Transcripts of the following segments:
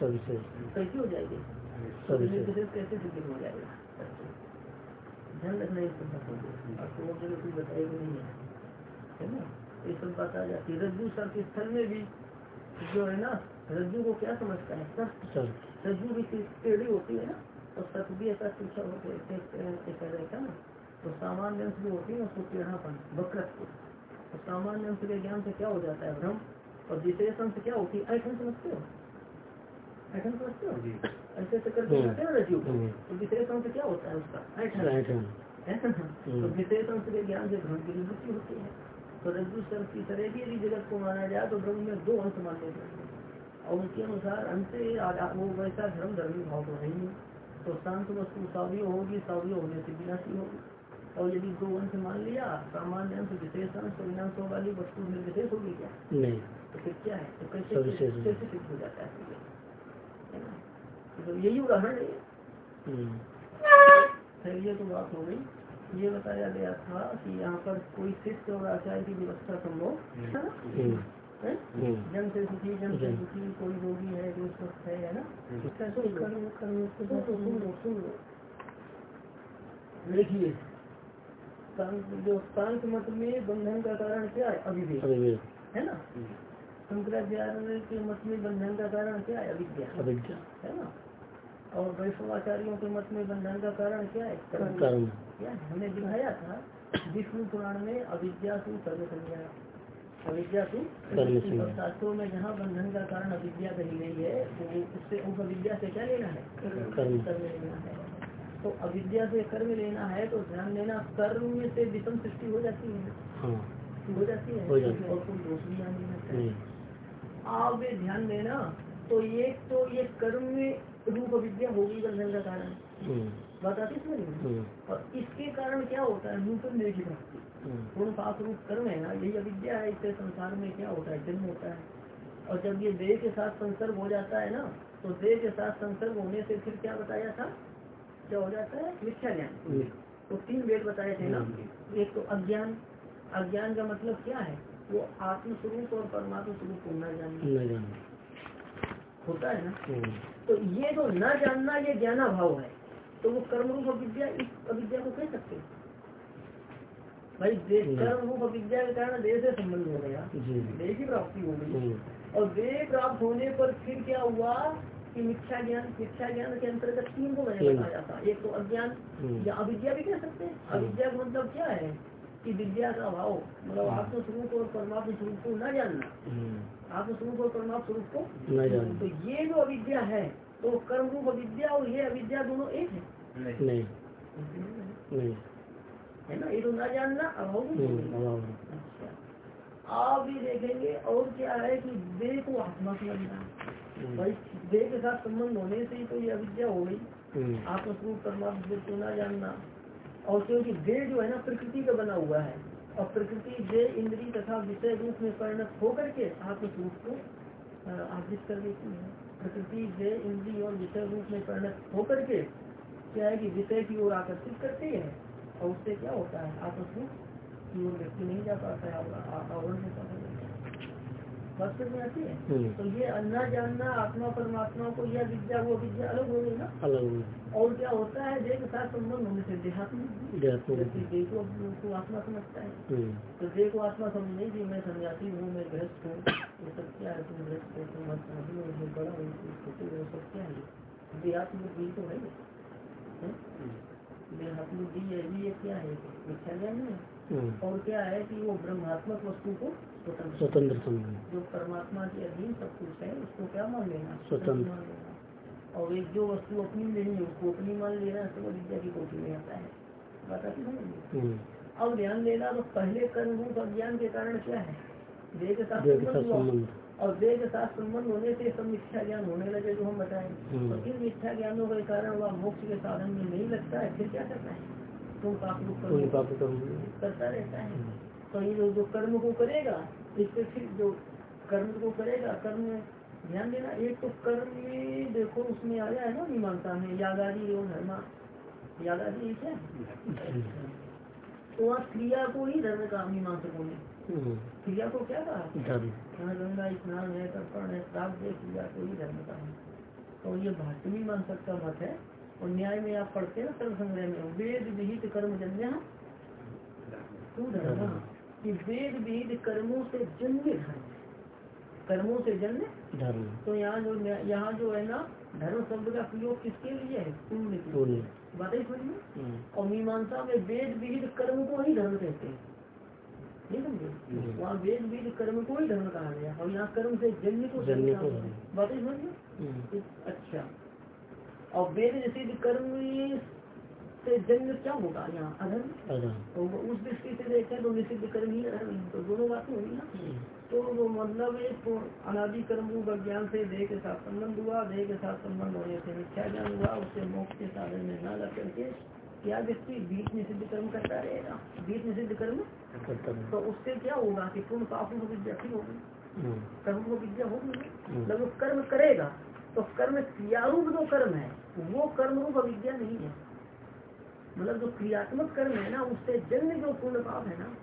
कैसी हो जाएगी? निर्विशेष कैसे सिद्ध हो जाएगा? ध्यान रखना इस आपको वो जगह कोई बताएगा नहीं है। है ना? ये सब बात आ जाती है। रज्जु स्थल में भी जो है ना रज्जु को क्या समझता है? सर? रज्जु भी टेढ़ी होती है ना तो भी ऐसा शिक्षा होते रहता ना तो सामान्य अंश जो होती है उसको टेढ़ापन वक्रत्व तो सामान्य अंश के ज्ञान से क्या हो जाता है भ्रम? और विशेष अंश क्या होती है? ऐसा समझते हो? हो हो तो अंश क्या होता है उसका ऐठन तो अंश के ज्ञान से भ्रम की निवृत्ति होती है तो रज्जु की तरह भी यदि जगत को माना जाए तो ब्रह्म में दो अंश मानने और उनके अनुसार अंश वो वैसा धर्म धर्मी भाव तो है तो शांत वस्तु सावय होगी सावय होने से विनाशी होगी और यदि दो अंश मान लिया सामान्य अंश विशेष अंश विनाश वाली वस्तु में विशेष होगी क्या नहीं तो फिर क्या है तो कैसे कैसे सिद्ध हो जाता है तो यही उदाहरण है। ये तो बात हो गई। ये बताया गया था कि यहाँ पर कोई शिष्य और आचार्य की व्यवस्था संभव है जन से सुखी जन से सुखी कोई रोगी है जो स्वस्थ है है ना? सुन लो देखिए जो शांत मत में बंधन का कारण क्या है? अविवेक। है ना? शंकराचार्य के मत में बंधन का कारण क्या है? अविद्या। अविद्या। है ना? और वैष्णवाचार्यों के मत में बंधन का कारण क्या है? कर्म क्या हमने दिखाया था विष्णु पुराण में अविद्या से सर्व संज्ञा अविद्या से शास्त्रों में जहाँ बंधन का कारण अविद्या कही गई है तो उससे उस अविद्या से क्या लेना है? कर्म। लेना है। तो अविद्या से कर्म लेना है तो ध्यान देना कर्म में से विषम सृष्टि हो जाती है। हाँ। हो जाती है। और कोई दोष भी नहीं। लगता आप ध्यान देना तो एक तो ये कर्म में रूप अविद्या होगी बंधन का कारण हम्म। बात आती समझ और इसके कारण क्या होता है? नूतन की प्राप्ति पूर्ण पाप रूप कर्म है ना यही अविद्या है इससे संसार में क्या होता है? जन्म होता है। और जब ये देह के साथ संसर्ग हो जाता है ना तो देह के साथ संसर्ग होने से फिर क्या बताया था? क्या हो जाता है? मिथ्या ज्ञान। तो तीन वेद बताए थे ना। एक तो अज्ञान। अज्ञान का मतलब क्या है? वो आत्म स्वरूप और परमात्मा स्वरूप को न जानना होता है ना? तो ये जो न जानना ये ज्ञाना भाव है तो वो कर्म रूप अविद्या इस अविद्या को कह सकते भाई कर्म रूप अविद्या के कारण देह से संबंध हो गया देह की प्राप्ति हो गई। और देह प्राप्त होने पर फिर क्या हुआ कि मिथ्या ज्ञान मिथ्या ज्ञान के अंतर्गत तीन को मैंने बताया था। एक तो अज्ञान या अविद्या भी कह सकते हैं। अविद्या का मतलब क्या है? कि विद्या का अभाव मतलब आत्म स्वरूप और परमात्म स्वरूप को न जानना। आत्म स्वरूप और परमात्म स्वरूप को न जानना। तो ये जो अविद्या है तो कर्म रूप अविद्या और ये अविद्या दोनों एक है। नहीं। नहीं। है ना? ये तो न जानना अभाव अच्छा। आप भी देखेंगे और क्या है कि देह को आत्मा समझना भाई देह के साथ संबंध होने से ही तो ये अविद्या हो गई। आत्मस्वरूप परमात्मा को न जानना। और क्योंकि देह जो है ना प्रकृति का बना हुआ है, और प्रकृति, देह, इंद्री तथा विषय रूप में परिणत होकर के आत्मस्वरूप को आर्जित कर देती है। प्रकृति, देह, इंद्री और विषय रूप में परिणत होकर के क्या है कि विषय की ओर आकर्षित करती है, और उससे क्या होता है? आत्मस्वरूप की ओर व्यक्ति नहीं जा पाता है आवरण होता है। में आती है हम्म। तो ये अन्ना जानना आत्मा परमात्मा को यह विद्या वो विद्या अलग हो गई ना? अलग और क्या होता है देह के साथ संबंध होने से देहात्म देह को, को आत्मा समझता है। हम्म। तो देह को आत्मा समझ नहीं मैं सन्यासी हूँ मैं गृहस्थ हूँ। ये सब क्या है तुम गृहस्थ हो तुम हो बड़ा हो छोटे हो सब क्या है? देहात्म बुद्धि तो है। देहात्म बुद्धि है ये क्या है? है। हम्म। और क्या है कि वो ब्रह्मात्मक वस्तु को स्वतंत्र समझना जो परमात्मा के अधीन सब कुछ है उसको क्या मान लेना? स्वतंत्र। और एक जो वस्तु अपनी नहीं है उसको अपनी मान लेना तो विद्या की कोटि में आता है। हम्म। अब ध्यान देना तो पहले कर्म रूप अज्ञान के कारण क्या है? देह के साथ संबंध और देह के साथ संबंध होने से सब मिथ्या ज्ञान होने लगे जो हम बताएँ। हम्म। तो इन मिथ्या ज्ञानों के कारण वह मोक्ष के साधन में नहीं लगता है फिर क्या करता है? तुम पाप रूप करता रहता है। हम्म। तो ये जो कर्म को करेगा इससे फिर जो कर्म को करेगा कर्म ध्यान देना एक तो कर्म में देखो उसमें आ जाए ना मीमांसा में यागादी एवं धर्मा। यागादी क्या तो वहाँ क्रिया को ही धर्म का मीमांसकों ने हम्म। क्रिया को क्या कहा? गंगा स्नान है तर्पण है श्राप है क्रिया को ही धर्म का है तो ये भाषमी मानसक का मत है। और न्याय में आप पढ़ते हैं सर्व संग्रह में वेद विहित कर्म जन्य। धर्म। कि वेद विहित कर्मों से जन्य धर्म। कर्मों से जन्य धर्म। तो यहाँ जो यहाँ जो है ना धर्म शब्द का प्रयोग किसके लिए है? पुण्य के लिए। पुण्य। बातें समझ में? हम्म, और मीमांसा में वेद विहित कर्म को ही धर्म कहते हैं। नहीं समझे। वहाँ वेद विहित कर्म को ही धर्म कहा गया और यहाँ कर्म से जन्य को। बातें समझ हम्म, अच्छा। और वेद निषिद्ध कर्म से जन्म क्या होगा यहाँ? अधर्म? तो उस दृष्टि से देखें तो निषिद्ध कर्म ही अधर्म तो दोनों बातें हुई ना। हम्म, तो वो मतलब एक तो अनादि कर्म रूप अज्ञान से देह के साथ संबंध हुआ देह के साथ संबंध होने से मिथ्या ज्ञान हुआ उससे मोक्ष के साधन में न लग करके क्या व्यक्ति बीच निषिद्ध कर्म करता रहेगा। बीच निषिद्ध कर्म? तो उससे क्या होगा कि पूर्ण पाप रूप विद्या ठीक होगी। हम्म, कर्म को विद्या होगी। हम्म। मतलब वो कर्म करेगा तो कर्म क्रियारूप जो कर्म है वो कर्म रूप अविद्या नहीं है। मतलब जो क्रियात्मक कर्म है ना उससे जन्म जो पूर्ण पाप है ना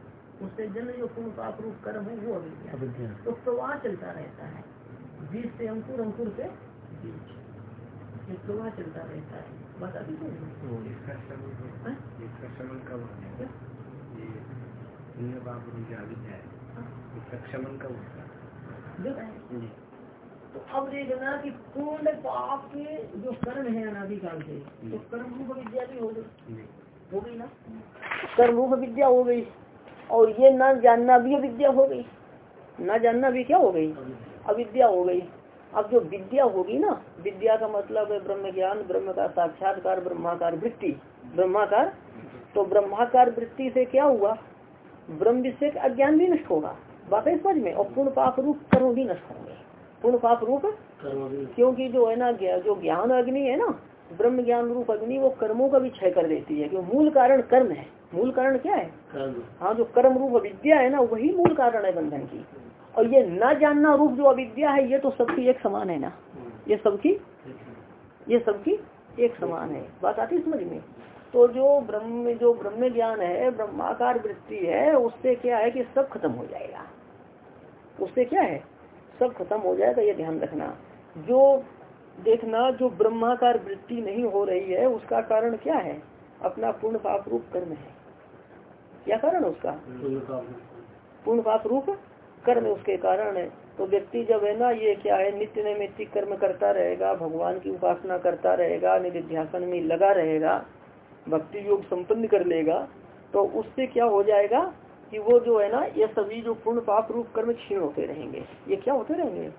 उससे जन्म जो पूर्ण पाप रूप कर्म है वो अविद्या तो प्रवाह चलता रहता है। बीज से अंकुर अंकुर से बीज। ये प्रवाह चलता रहता है। बस अभी तो इसका हो- हैं? इसका कब होता है? ये पुण्य पाप रूप अविद्या है। इसका क्षमन कब होता है है। तो अब देखना कि पूर्ण पाप के जो कर्म है अनादिकाल से तो कर्म रूप विद्या भी हो गई। हो गई ना? कर्म रूप विद्या हो गई। और ये न जानना भी अविद्या हो गई। न जानना भी क्या हो गई? अविद्या हो गई। अब जो विद्या होगी ना विद्या का मतलब है ब्रह्म ज्ञान ब्रह्म का साक्षात्कार ब्रह्माकार वृत्ति। ब्रह्माकार? तो ब्रह्माकार वृत्ति से क्या हुआ? ब्रह्म विषय अज्ञान भी नष्ट होगा। बात समझ में? और पूर्ण पाप रूप कर्म भी नष्ट होंगे। पूर्ण पाप रूप क्योंकि जो है ना जो ज्ञान अग्नि है ना ब्रह्म ज्ञान रूप अग्नि वो कर्मों का भी क्षय कर देती है क्योंकि मूल कारण कर्म है। मूल कारण क्या है? हाँ जो कर्म रूप अविद्या है ना वही मूल कारण है बंधन की। और ये न जानना रूप जो अविद्या है ये तो सबकी एक समान है ना। हम्म, ये सबकी? ये सबकी एक समान है। बात आती है समझ में? तो जो ब्रह्म जो ब्रह्म ज्ञान है ब्रह्माकार वृत्ति है उससे क्या है कि सब खत्म हो जाएगा। उससे क्या है? सब खत्म हो जाएगा ये ध्यान रखना। जो देखना जो ब्रह्माकार वृत्ति नहीं हो रही है उसका कारण क्या है? अपना पूर्ण पाप रूप कर्म है। क्या कारण उसका? पूर्ण पाप रूप कर्म। उसके कारण। है तो व्यक्ति जब है ना ये क्या है नित्य नैमित्तिक कर्म करता रहेगा भगवान की उपासना करता रहेगा निधिध्यासन में लगा रहेगा भक्ति योग संपन्न कर लेगा तो उससे क्या हो जाएगा? कि वो जो है ना ये सभी जो पूर्ण पाप रूप कर्म क्षीण होते रहेंगे। ये क्या होते रहेंगे?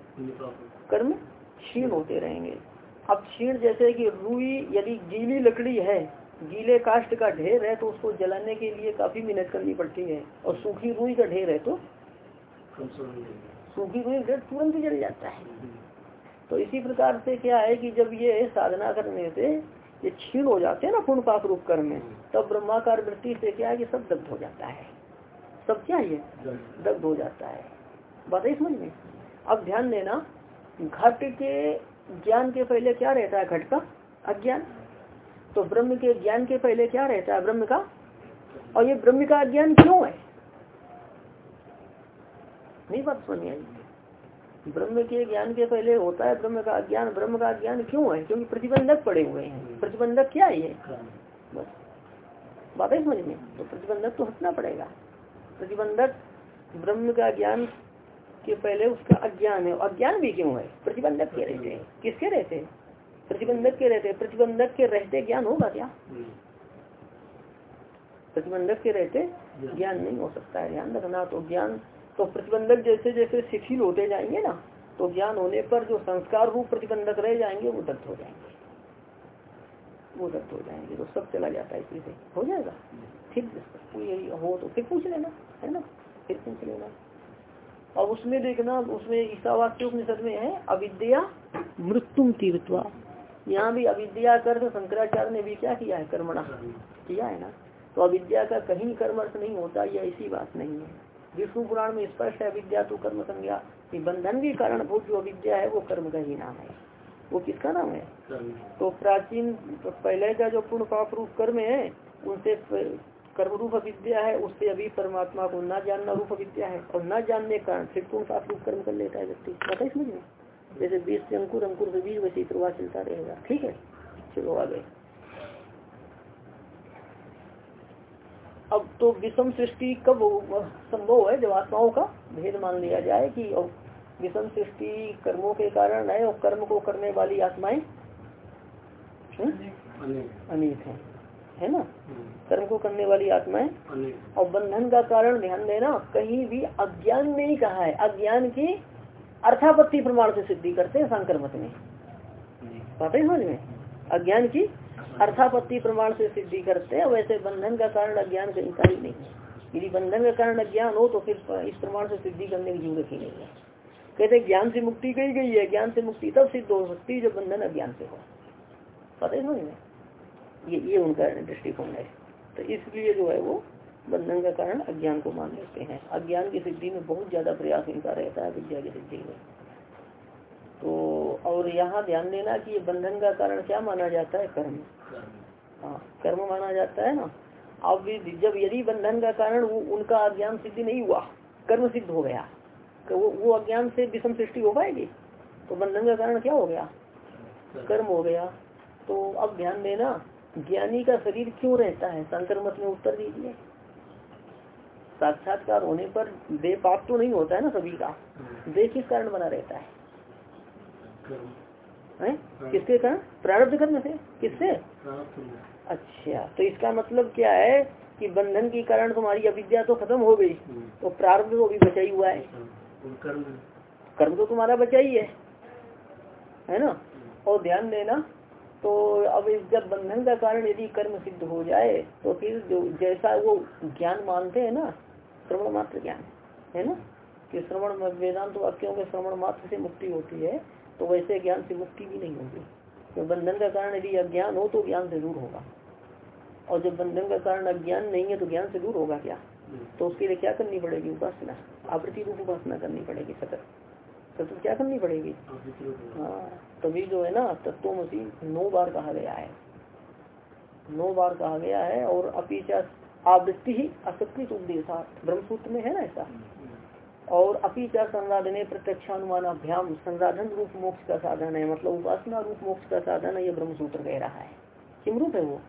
कर्म क्षीण होते रहेंगे। अब क्षीण जैसे कि रुई यदि गीली लकड़ी है गीले काष्ट का ढेर है तो उसको जलाने के लिए काफ़ी मेहनत करनी पड़ती है। और सूखी रुई का ढेर है तो? सूखी रुई ढेर तुरंत ही जल जाता है। तो इसी प्रकार से क्या है कि जब ये साधना करने से ये क्षीण हो जाते हैं ना पूर्ण पाप रूप कर्म में तब ब्रह्माकार वृत्ति से क्या है कि सब दग्ध हो जाता है। सब क्या ये? दग्ध हो जाता है। बात है समझ में? अब ध्यान देना, घट के ज्ञान के पहले क्या रहता है? घट का अज्ञान। तो ब्रह्म के ज्ञान के पहले क्या रहता है? ब्रह्म का? और ये ब्रह्म का अज्ञान क्यों है? नहीं बात में आई? ब्रह्म के ज्ञान के पहले होता है ब्रह्म का अज्ञान। ब्रह्म का अज्ञान क्यों है? क्योंकि प्रतिबंधक पड़े हुए हैं। प्रतिबंधक क्या है ये? बस। बात समझ में? तो प्रतिबंधक तो हटना पड़ेगा। प्रतिबंधक ब्रह्म का ज्ञान के पहले उसका अज्ञान है। अज्ञान भी क्यों है? प्रतिबंधक के रहते हैं। किसके रहते हैं? प्रतिबंधक के रहते प्रतिबंधक के रहते ज्ञान होगा क्या? हम्म, प्रतिबंधक के रहते ज्ञान नहीं हो सकता है। ध्यान रखना तो ज्ञान। तो प्रतिबंधक जैसे जैसे शिथिल होते जाएँगे ना तो ज्ञान होने पर जो संस्कार रूप प्रतिबंधक रह जाएँगे वो दग्ध हो जाएँगे। वो दग्ध हो जाएँगे तो सब चला जाता है इसी से। हो जाएगा? फिर कोई हो तो फिर पूछ लेना, है ना? फिर पूछ लेना। और उसमें देखना, उसमें ईसावास्य उपनिषद में है, अविद्या मृत्युम तीर्थवा यहाँ भी अविद्या कर शंकराचार्य ने भी क्या किया है? कर्मणा किया है ना? तो अविद्या का कहीं कर्म अर्थ नहीं होता, यह ऐसी बात नहीं है। विष्णु पुराण में स्पष्ट है, अविद्या तो कर्म संज्ञा कि के भी कारणभूत जो अविद्या है, वो कर्म का ही नाम है। वो किसका नाम है? तो प्राचीन तो पहले का जो पूर्ण पाप रूप कर्म है उनसे कर्म रूप अविद्या है उससे अभी परमात्मा को न जानना रूप अविद्या है और न जानने के कारण फिर पूर्ण पाप रूप कर्म कर लेता है व्यक्ति? बताइए समझ में जैसे बीज से अंकुर अंकुर से बीज वैसे प्रवाह चलता रहेगा। ठीक है? चलो आगे अब तो विषम सृष्टि कब संभव है? जब आत्माओं का भेद मान लिया जाए कि विषम सृष्टि कर्मों के कारण है और कर्म को करने वाली आत्माएँ अनेक है। है ना? कर्म को करने वाली आत्माएँ और बंधन का कारण ध्यान देना कहीं भी अज्ञान नहीं कहा है। अज्ञान की अर्थापत्ति प्रमाण से सिद्धि करते हैं शंकर मत में। पता ही समझ में? अज्ञान की अर्थापत्ति प्रमाण से सिद्धि करते हैं वैसे बंधन का कारण अज्ञान कहीं का ही नहीं है। यदि बंधन का कारण अज्ञान हो तो फिर इस प्रमाण से सिद्धि करने की ज़रूरत ही नहीं है। कहते ज्ञान से मुक्ति कही गई है, ज्ञान से मुक्ति तब सिद्ध हो सकती है जब बंधन अज्ञान से हो। पता ही में? ये ये उनका दृष्टिकोण है। तो इसलिए जो है वो बंधन का कारण अज्ञान को मान लेते हैं। अज्ञान की सिद्धि में बहुत ज़्यादा प्रयास इनका रहता है, विद्या की सिद्धि में। तो और यहाँ ध्यान देना कि ये बंधन का कारण क्या माना जाता है? कर्म। हाँ कर्म माना जाता है ना? अब जब यदि बंधन का कारण उनका अज्ञान सिद्धि नहीं हुआ, कर्म सिद्ध हो गया। तो वो वो अज्ञान से विषम सृष्टि हो पाएगी? तो बंधन का कारण क्या हो गया? कर्म हो गया। तो अब ध्यान देना, ज्ञानी का शरीर क्यों रहता है? शंकर मत में उत्तर दीजिए। साक्षात्कार होने पर दे पाप तो नहीं होता है ना सभी का। दे किस कारण बना रहता है? किसके कारण? प्रारब्ध करने से। किससे? अच्छा तो इसका मतलब क्या है कि बंधन के कारण तुम्हारी अविद्या तो खत्म हो गई तो प्रारब्ध तो अभी बचा ही हुआ है। कर्म तो तुम्हारा बचा ही है। है ना? और ध्यान देना तो अब जब बंधन का कारण यदि कर्म सिद्ध हो जाए तो फिर जो जैसा वो ज्ञान मानते हैं ना, श्रवण मात्र ज्ञान, है ना? कि श्रवण वेदांत तो वाक्यों के श्रवण मात्र से मुक्ति होती है तो वैसे ज्ञान से मुक्ति भी नहीं होगी। तो बंधन का कारण यदि अज्ञान हो तो ज्ञान से दूर होगा। और जब बंधन का कारण अज्ञान नहीं है तो ज्ञान से दूर होगा क्या? तो उसके लिए क्या करनी पड़ेगी उपासना? आवृत्ति रूप उपासना करनी पड़ेगी सतत। सतत क्या करनी पड़ेगी? हाँ तभी जो है ना तत्वमसी नौ बार कहा गया है। नौ बार कहा गया है और अपीचा आवृत्ति ही असकृत उपदेशा ब्रह्मसूत्र में है ना ऐसा? और अपीचा संराधने प्रत्यक्षानुमान अभ्याम संराधन रूप मोक्ष का साधन है मतलब उपासना रूप मोक्ष का साधन है ये ब्रह्मसूत्र कह रहा है। किम रूप है वो?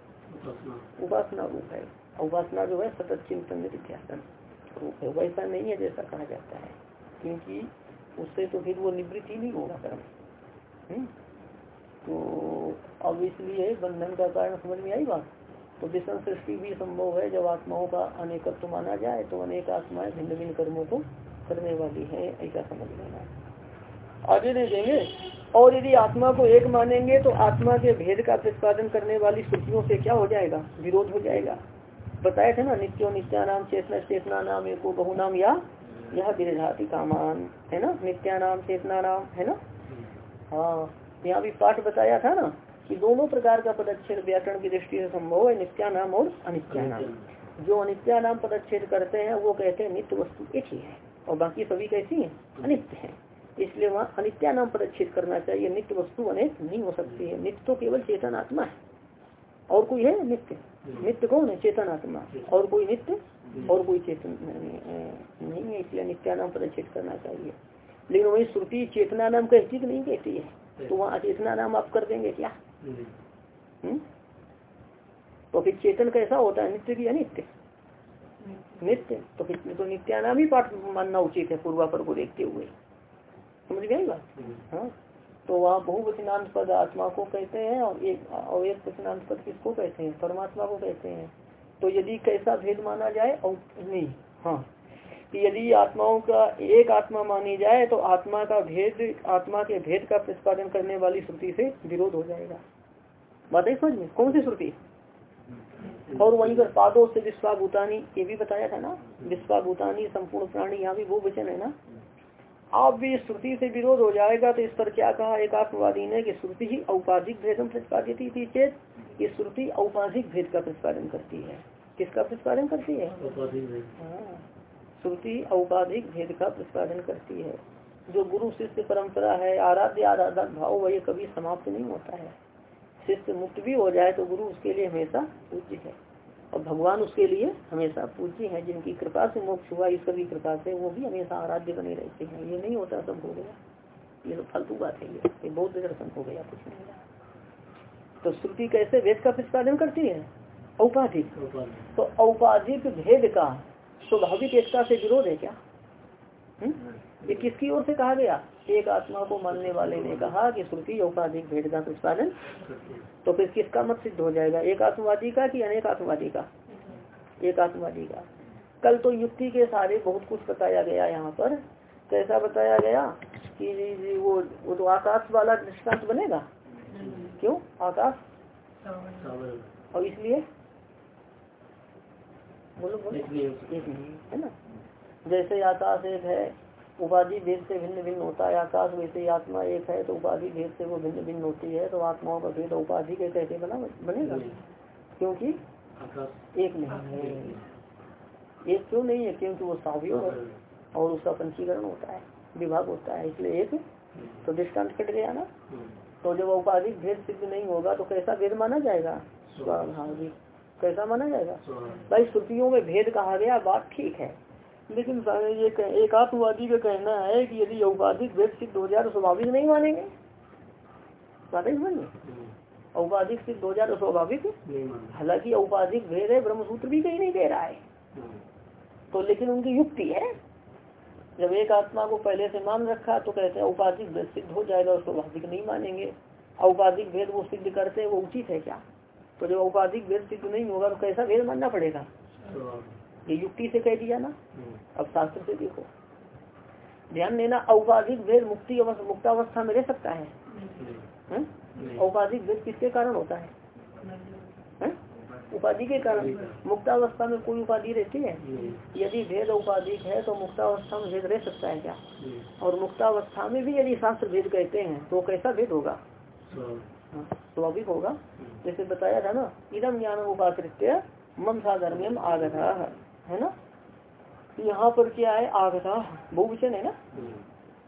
उपासना रूप है। उपासना जो है सतत चिंतन निध्यासन रूप वैसा नहीं है जैसा कहा जाता है, क्योंकि उससे तो फिर वो निवृत्ति नहीं होगा कर्म। हम्म? तो अब इसलिए बंधन का कारण समझ में आई बात? तो विषम सृष्टि भी संभव है, जब आत्माओं का अनेकत्व माना जाए तो अनेक आत्माएँ भिन्न भिन्न कर्मों को करने वाली है, ऐसा समझ लेना आगे देखेंगे, और यदि आत्मा को एक मानेंगे तो आत्मा के भेद का प्रतिपादन करने वाली श्रुतियों से क्या हो जाएगा? विरोध हो जाएगा। बताए थे ना, नित्यो नित्या नाम चेतना चेतना नाम एको बहु नाम या यह विरधाति कामान। है ना? नित्या नाम चेतना नाम है ना? हाँ यहाँ भी पाठ बताया था ना कि दोनों प्रकार का पदच्छेद व्याकरण की दृष्टि से संभव है नित्या नाम और अनित्या नाम जो अनित्या नाम पदच्छेद करते हैं, वो कहते हैं नित्य वस्तु एक ही है और बाकी सभी कैसी है अनित्य है। इसलिए वहाँ अनित्या नाम पदच्छेद करना चाहिए, नित्य वस्तु अनेक नहीं हो सकती है। नित्य तो केवल चेतन आत्मा है। और कोई है? नित्य। नित्य कौन है? चेतन आत्मा। और कोई नित्य? और कोई चेतन नहीं है इसलिए नित्या नाम पदच्छेद करना चाहिए। लेकिन वही श्रुति चेतना नाम कहती कि नहीं कहती है। तो वहाँ अचेतना नाम आप कर देंगे क्या? हम्म? तो फिर चेतन कैसा होता है? नित्य की अनित्य नित्य? तो फिर तो नित्यानाम ही पाठ मानना उचित है पूर्वापर को देखते हुए। समझ गए बात? हाँ। तो वहाँ बहुवचनांत पद आत्मा को कहते हैं और एक और एक वचनांत पद किसको कहते हैं? परमात्मा को कहते हैं। तो यदि कैसा भेद माना जाए, और नहीं हाँ। यदि आत्माओं का एक आत्मा मानी जाए तो आत्मा का भेद, आत्मा के भेद का प्रतिपादन करने वाली श्रुति से विरोध हो जाएगा। बात है समझ में? कौन सी श्रुति? और वहीं पर पादों से विश्वाभूतानी, ये भी बताया था ना? विश्वाभूतानी, संपूर्ण प्राणी, यहाँ भी वो वचन है ना? आप भी श्रुति से विरोध हो जाएगा तो इस पर क्या कहा? एक आत्मवादी ने कि श्रुति ही औपाधिक भेदम प्रतिपादित थी चेत। ये श्रुति औपाधिक भेद का प्रतिपादन करती है। किसका प्रतिपादन करती है? हाँ। श्रुति औपाधिक भेद का प्रतिपादन करती है। जो गुरु शिष्य परंपरा है आराध्य आराधक भाव वह कभी समाप्त नहीं होता है। शिष्य मुक्त भी हो जाए तो गुरु उसके लिए हमेशा पूज्य है। और भगवान उसके लिए हमेशा पूज्य है जिनकी कृपा से मोक्ष हुआ ईश्वर की कृपा से वो भी हमेशा आराध्य बने रहते हैं। ये नहीं होता सब हो गया। ये तो फालतू बात है ये। ये बौद्ध दर्शन हो गया कुछ नहीं। तो श्रुति कैसे वेद का प्रतिपादन करती है? औपाधिक। तो औपाधिक भेद का स्वाभाविक एकता से विरोध है क्या? हुँ? ये किसकी ओर से कहा गया? एक आत्मा को मानने वाले ने कहा कि श्रुति औपाधिक भेद का प्रतिपादन तो फिर किसका मत सिद्ध हो जाएगा? एक आत्मवादी का कि अनेक आत्मवादी का? एक आत्मवादी का। कल तो युक्ति के सारे बहुत कुछ बताया गया यहाँ पर। कैसा बताया गया कि जी- जी वो वो तो आकाश वाला दृष्टांत बनेगा? क्यों? आकाश? और इसलिए? बोलो बोलो। एक नहीं है ना? जैसे आकाश एक है उपाधि भेद से भिन्न भिन्न होता है आकाश वैसे ही आत्मा एक है तो उपाधि भेद से वो भिन्न भिन्न होती है तो आत्माओं का भेद उपाधि के कैसे बना बनेगा? क्योंकि एक नहीं। है एक क्यों नहीं है? क्योंकि वो सावयव है और उसका पंचीकरण होता है विभाग होता है इसलिए एक तो दृष्टांत कट गया ना। तो जब औपाधिक भेद सिद्ध नहीं होगा तो कैसा भेद माना जाएगा? स्वाभाविक। कैसा माना जाएगा? भाई श्रुतियों में भेद कहा गया बात ठीक है। लेकिन ये कह- एक आत्मवादी का कहना है कि यदि औपाधिक भेद सिद्ध हो जाए तो स्वाभाविक नहीं मानेंगे। बात समझ में औपाधिक सिद्ध हो जाए तो स्वाभाविक हालाँकि औपाधिक भेद है ब्रह्मसूत्र भी कहीं नहीं दे रहा है। तो लेकिन उनकी युक्ति है। जब एक आत्मा को पहले से मान रखा तो कहते हैं औपाधिक भेद सिद्ध हो जाएगा और स्वाभाविक नहीं मानेंगे। औपाधिक भेद वो सिद्ध करते हैं वो उचित है क्या? तो जब औपाधिक भेद सिद्ध नहीं होगा तो कैसा भेद मानना पड़ेगा? ये युक्ति से कह दिया ना। अब शास्त्र से देखो। ध्यान देना औपाधिक भेद मुक्ति अवस्था मुक्तावस्था में रह सकता है। औपाधिक भेद किसके कारण होता है? उपाधि के कारण। मुक्तावस्था में कोई उपाधि रहती है? यदि भेद औपाधिक है तो मुक्तावस्था में भेद रह सकता है क्या? और मुक्तावस्था में भी यदि शास्त्र भेद कहते हैं तो कैसा भेद होगा? हाँ, स्वाभाविक होगा। जैसे बताया था ना इदम ज्ञान उपाकृत्य मम साधर्म्यम आगता। है ना? यहाँ पर क्या है? आगता बहुवचन है ना?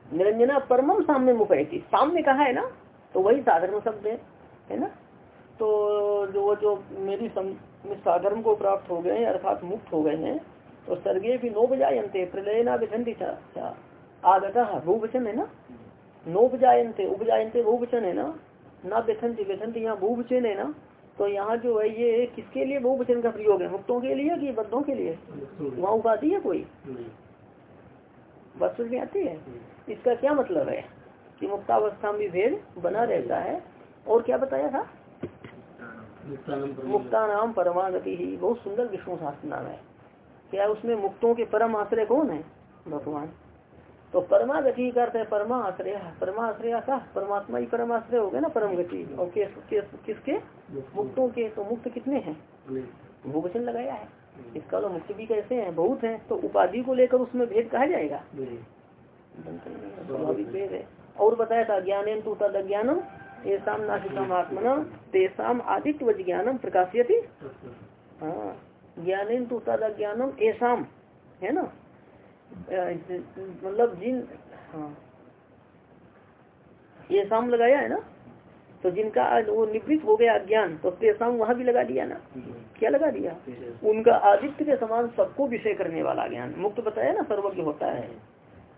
निरंजना परमम साम्य मुपैती। साम्य कहा है ना? तो वही साधर्म शब्द है है ना? तो जो जो मेरी सम, साधर्म को प्राप्त हो गए अर्थात मुक्त हो गए हैं तो सर्गे भी नो बजायंते प्रलय ना विधंती आगता बहुवचन है ना? नोपजायंते उपजायंते बहुवचन है ना? ना व्यथंती व्यथंती यहाँ बहुवचन है ना? तो यहाँ जो है ये किसके लिए? बहुवचन का प्रयोग है। मुक्तों के लिए कि बद्धों के लिए? वहाँ उपाधि है कोई? बात समझ में आती है? इसका क्या मतलब है? कि मुक्तावस्था में भेद बना रहता है। और क्या बताया था? मुक्ता नाम परमागति। ही बहुत सुंदर विष्णु शास्त्र नाम है। क्या उसमें मुक्तों के परम आश्रय कौन है? भगवान। तो परमागति का अर्थ है परमा आश्रय परमा आश्रय का परमात्मा ही परम आश्रय हो गया ना परम गति। और किस, किस, किसके? मुक्तों के। तो मुक्त कितने हैं? भूवचन लगाया है। इसका तो मुक्त भी कैसे हैं? बहुत है। तो उपाधि को लेकर उसमें भेद कहा जाएगा? स्वाभाविक भेद है। और बताया था ज्ञान तू तद ज्ञानम येषाम नाशिकम आत्मना तेषाम आदित्य ज्ञानम प्रकाशियती। हाँ ज्ञान तू तद ज्ञानम ऐसाम है ना? मतलब जिन हाँ। ये शाम लगाया है ना? तो जिनका वो निवृत्त हो गया अज्ञान तो तेसाम वहाँ भी लगा दिया ना? क्या लगा दिया? उनका आदित्य के समान सबको विषय करने वाला ज्ञान। मुक्त बताया ना, सर्वज्ञ होता है।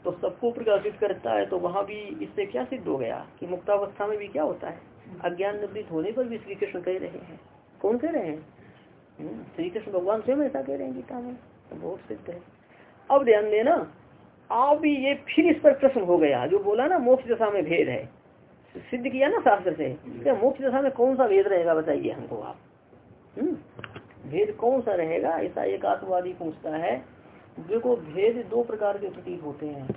तो सबको प्रकाशित करता है तो वहाँ भी इससे क्या सिद्ध हो गया? कि मुक्तावस्था में भी क्या होता है? अज्ञान निवृत्त होने पर भी श्री कृष्ण कह रहे हैं। कौन कह रहे हैं? श्री कृष्ण भगवान स्वयं ऐसा कह रहे हैं गीता में। तो बहुत सिद्ध है। अब ध्यान देना अब ये फिर इस पर प्रश्न हो गया, जो बोला ना, मोक्ष दशा में भेद है। सिद्ध किया ना शास्त्र से क्या मोक्ष दशा में कौन सा भेद रहेगा, बताइए हमको आप। हम्म? भेद कौन सा रहेगा, ऐसा एक आत्मवादी पूछता है। देखो, भेद दो प्रकार के प्रतीक होते हैं।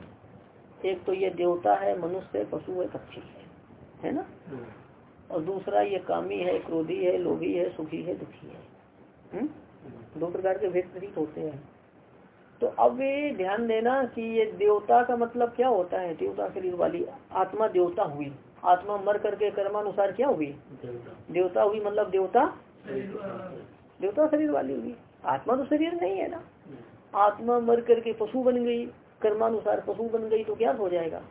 एक तो ये देवता है, मनुष्य, पशु है पक्षी है। है ना? और दूसरा ये कामी है, क्रोधी है, लोभी है, सुखी है, दुखी है। हुँ? दो प्रकार के भेद प्रतीक होते हैं। तो अब ये ध्यान देना कि ये देवता का मतलब क्या होता है? देवता शरीर वाली आत्मा देवता हुई। आत्मा मर करके कर्मानुसार क्या हुई? देवता। हुई मतलब देवता? देवता शरीर वाली हुई। आत्मा तो शरीर नहीं है ना। आत्मा मर करके पशु बन गई। कर्मानुसार पशु बन गई तो क्या हो जाएगा?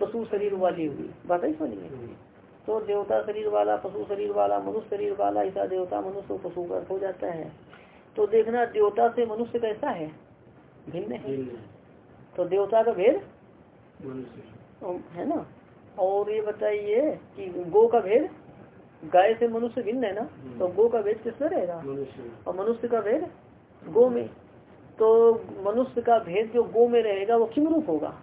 पशु। शरीर वाली हुई। बात ही में तो देवता शरीर वाला पशु शरीर वाला मनुष्य शरीर वाला ऐसा देवता मनुष्य पशु का हो जाता है। तो देखना देवता से मनुष्य कैसा है? भिन्न है। तो देवता का भेद? है। ना? और ये बताइए कि गो का भेद? गाय से मनुष्य भिन्न है ना? तो गो का भेद किसमें रहेगा? मनुष्य और मनुष्य का भेद? गो में। तो मनुष्य का भेद जो गो में रहेगा वो किम रूप होगा?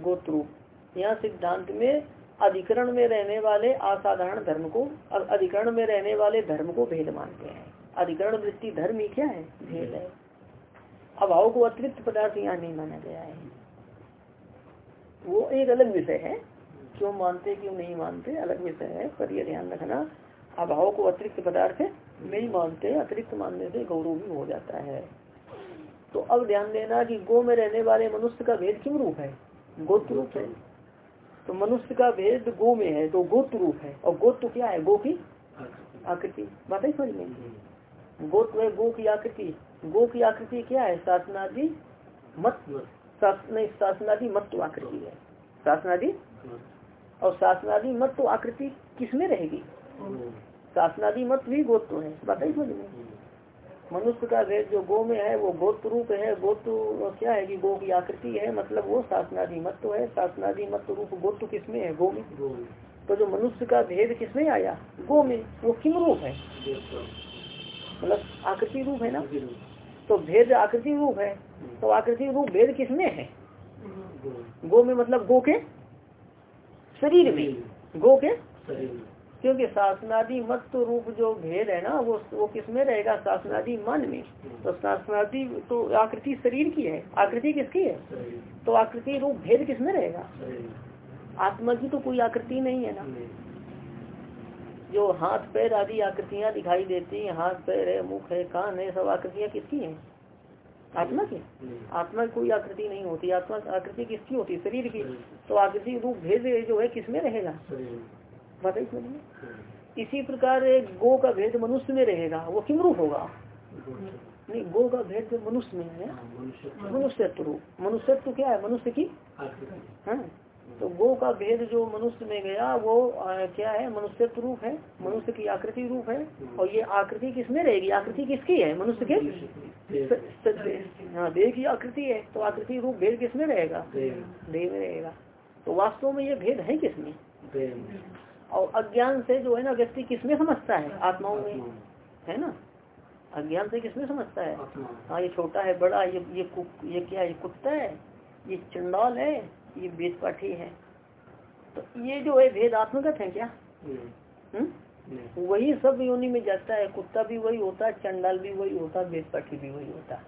गोत्र। रूप यहाँ सिद्धांत में अधिकरण में रहने वाले असाधारण धर्म को और अधिकरण में रहने वाले धर्म को भेद मानते हैं। अधिकरण वृत्ति धर्म ही क्या है? भेद है। अभाव को अतिरिक्त पदार्थ यहाँ नहीं माना गया है। वो एक अलग विषय है। क्यों मानते क्यों नहीं मानते अलग विषय है पर यह ध्यान रखना अभाव को अतिरिक्त पदार्थ नहीं मानते अतिरिक्त मानने से गौरव भी हो जाता है। तो अब ध्यान देना कि गो में रहने वाले मनुष्य का भेद किम रूप है? गोत्र रूप है। तो मनुष्य का भेद गो में है तो गोत्र रूप है। और गोत्र क्या है? गो की आकृति। बात है समझ में गोत्र है गो की आकृति। गो की आकृति क्या है? शासनादि मत शासनादि मत तो आकृति है। शासनादि? और शासनादि मत तो आकृति किसमें रहेगी? शासनादि मत भी गोत्र है। बात है समझ में। मनुष्य का भेद जो गो में है वो गोत्र रूप है। गोत्र क्या है कि गो की आकृति है? मतलब वो शासनादि मत है। शासनादि मत रूप गोत्र किसमें है? गो में। तो जो मनुष्य का भेद किसमें आया? गो में। वो किम रूप है? मतलब आकृति रूप है ना? तो भेद आकृति रूप है। तो आकृति रूप भेद किसमें है? गो में मतलब गो के शरीर में। गो के क्योंकि शासनादि मत तो रूप जो भेद है ना, वो वो किसमें रहेगा? शासनादि मन में। तो शासनादि तो आकृति शरीर की है। आकृति किसकी है? तो आकृति रूप भेद किसमें रहेगा? आत्मा की तो कोई आकृति नहीं है ना। जो हाथ पैर आदि आकृतियाँ दिखाई देती हैं हाथ पैर है मुख है कान है सब आकृतियाँ किसकी हैं? आत्मा की। आत्मा की कोई आकृति नहीं होती। आत्मा आकृति किसकी होती? है शरीर की। तो आकृति रूप भेद जो है किसमें रहेगा? बताइए समझिए इसी प्रकार गो का भेद मनुष्य में रहेगा। वो किम रूप होगा? नहीं गो का भेद मनुष्य में है। मनुष्यत्व रूप। मनुष्यत्व क्या है? मनुष्य की हाँ। तो गो का भेद जो मनुष्य में गया वो आ, क्या है? मनुष्यत्व रूप है। मनुष्य की आकृति रूप है। और ये आकृति किसमें रहेगी? आकृति किसकी है? मनुष्य के? हाँ देह की आकृति है। तो आकृति रूप भेद किसमें रहेगा? देह में। रहेगा। तो वास्तव में ये भेद है किसमें? और अज्ञान से जो है ना व्यक्ति किसमें समझता है? आत्माओं में। है ना? अज्ञान से किसमें समझता है? हाँ ये छोटा है बड़ा ये ये ये क्या है? ये कुत्ता है। ये चंडाल है। ये वेद पाठी है तो ये जो है भेद आत्मगत है क्या? हम्म? वही सब योनि में जाता है। कुत्ता भी वही होता है चंडाल भी वही होता है वेद पाठी भी वही होता।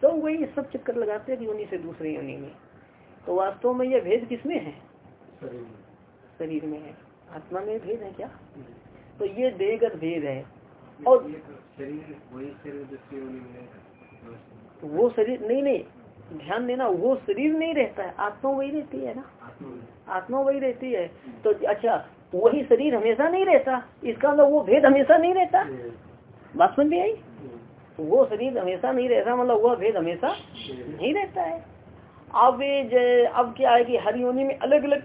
सब वही सब चक्कर लगाते हैं योनि से दूसरे योनि में। तो वास्तव में ये भेद किसमें है? शरीर में। है। आत्मा में भेद है क्या? तो ये देहगत भेद है। और शरीर वही शरीर रहेगा। वो शरीर नहीं नहीं। ध्यान देना वो शरीर नहीं रहता है आत्मा वही रहती है ना? आत्मा वही रहती है। तो अच्छा वही शरीर हमेशा नहीं रहता इसका मतलब वो भेद हमेशा नहीं रहता? बात सुन भी आई? वो शरीर हमेशा नहीं रहता मतलब वह भेद हमेशा नहीं रहता है। अब अब क्या है कि हर योनि में अलग अलग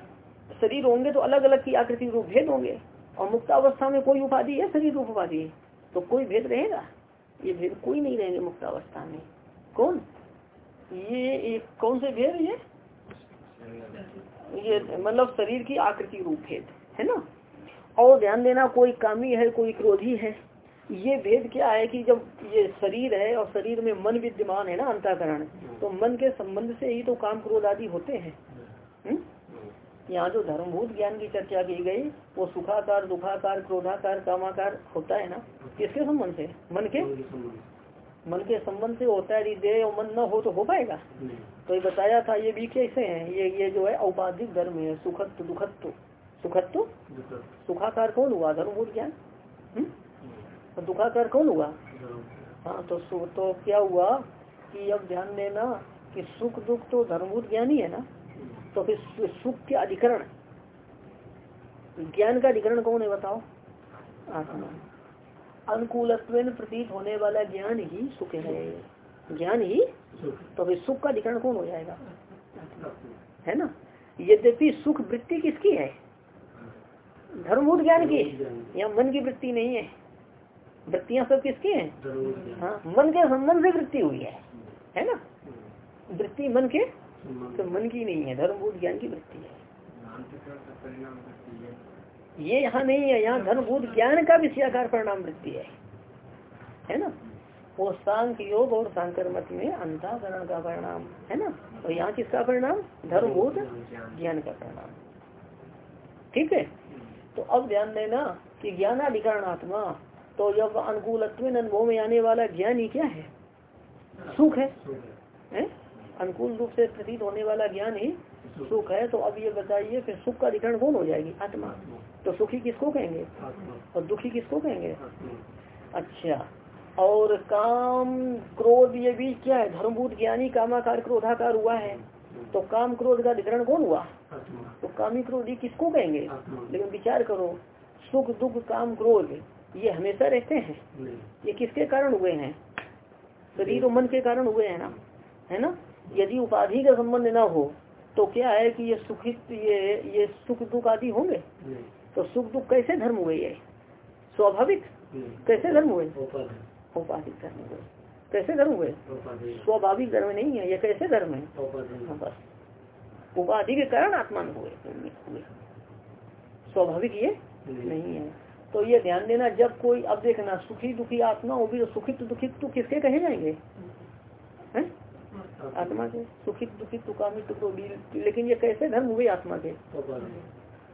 शरीर होंगे तो अलग अलग की आकृति रूप भेद होंगे। और मुक्तावस्था में कोई उपाधि है शरीर रूप उपाधि तो कोई भेद रहेगा? ये भेद कोई नहीं रहेंगे मुक्तावस्था में। कौन? ये एक, कौन से भेद ये? ये मतलब शरीर की आकृति रूप भेद है ना? और ध्यान देना, कोई कामी है, कोई क्रोधी है, ये भेद क्या है कि जब ये शरीर है और शरीर में मन विद्यमान है ना, अंताकरण तो मन के संबंध से ही तो काम क्रोध आदि होते हैं। हम्म? यहाँ जो धर्मभूत ज्ञान की चर्चा की गई, वो सुखाकार, दुखाकार, क्रोधाकार, कामाकार होता है ना? किसके संबंध से? मन के? मन के संबंध से होता है यदि देह और मन न हो तो हो पाएगा? तो ये बताया था ये भी कैसे है? ये ये जो है औपाधिक धर्म है सुखत्व दुखत्व। सुखत्व? सुखाकार कौन हुआ? धर्मभूत ज्ञान? हम्म? तो दुखाकार कौन हुआ? हाँ तो तो क्या हुआ कि अब ध्यान देना कि सुख दुख तो धर्मभूत ज्ञान ही है ना? तो फिर सुख के अधिकरण। ज्ञान का अधिकरण कौन है बताओ? आत्मा। अनुकूल प्रतीत होने वाला ज्ञान ही सुख है। ज्ञान ही। तो फिर सुख का अधिकरण कौन हो जाएगा? है ना? यद्यपि सुख वृत्ति किसकी है? धर्मभूत ज्ञान की। या मन की वृत्ति नहीं है? वृत्तियाँ सब किसकी हैं? हाँ मन के संबंध से वृत्ति हुई है। है ना? वृत्ति मन के? तो मन की नहीं है। धर्मभूत ज्ञान की वृत्ति है। ये यहाँ नहीं है यहाँ धर्म धर्मभूत ज्ञान का भी विषयाकार परिणाम वृत्ति है। है ना? वो सांख्य योग और सांकर मत में अंताकरण का परिणाम है ना? और यहाँ किसका परिणाम? धर्म धर्मभूत ज्ञान का परिणाम। ठीक है? तो अब ध्यान देना कि ज्ञानाधिकरण आत्मा तो जब अनुकूलत्व अनुभव में आने वाला ज्ञान ही क्या है। सुख है, है? अनुकूल रूप से प्रतीत होने वाला ज्ञान ही सुख है तो अब ये बताइए फिर सुख का अधिकरण कौन हो जाएगी? आत्मा। तो सुखी किसको कहेंगे? और दुखी किसको कहेंगे? अच्छा। और काम क्रोध ये भी क्या है? धर्मभूत ज्ञानी कामाकार क्रोधाकार हुआ है। तो काम क्रोध का अधिकरण कौन हुआ? तो कामी क्रोधी किसको कहेंगे? लेकिन विचार करो सुख दुख काम क्रोध ये हमेशा रहते हैं। ये किसके कारण हुए हैं? शरीर और मन के कारण हुए हैं ना? है ना? यदि उपाधि का संबंध ना हो तो क्या है कि ये सुखित ये ये सुख दुख आदि होंगे? तो सुख दुख कैसे धर्म हुए ये? स्वाभाविक? कैसे धर्म हुए? औपाधिक धर्म हुए। कैसे धर्म हुए? स्वाभाविक धर्म नहीं है ये कैसे धर्म है? हाँ, बस। उपाधि के कारण आत्मा में हुए हुए। स्वाभाविक ये नहीं है। तो ये ध्यान देना जब कोई अब देखना सुखी दुखी आत्मा होगी तो सुखित दुखित तो किसके कहे जाएँगे? हैं? आत्मा के। सुखित दुखित तो कामित तो लेकिन ये कैसे धर्म हुए आत्मा के?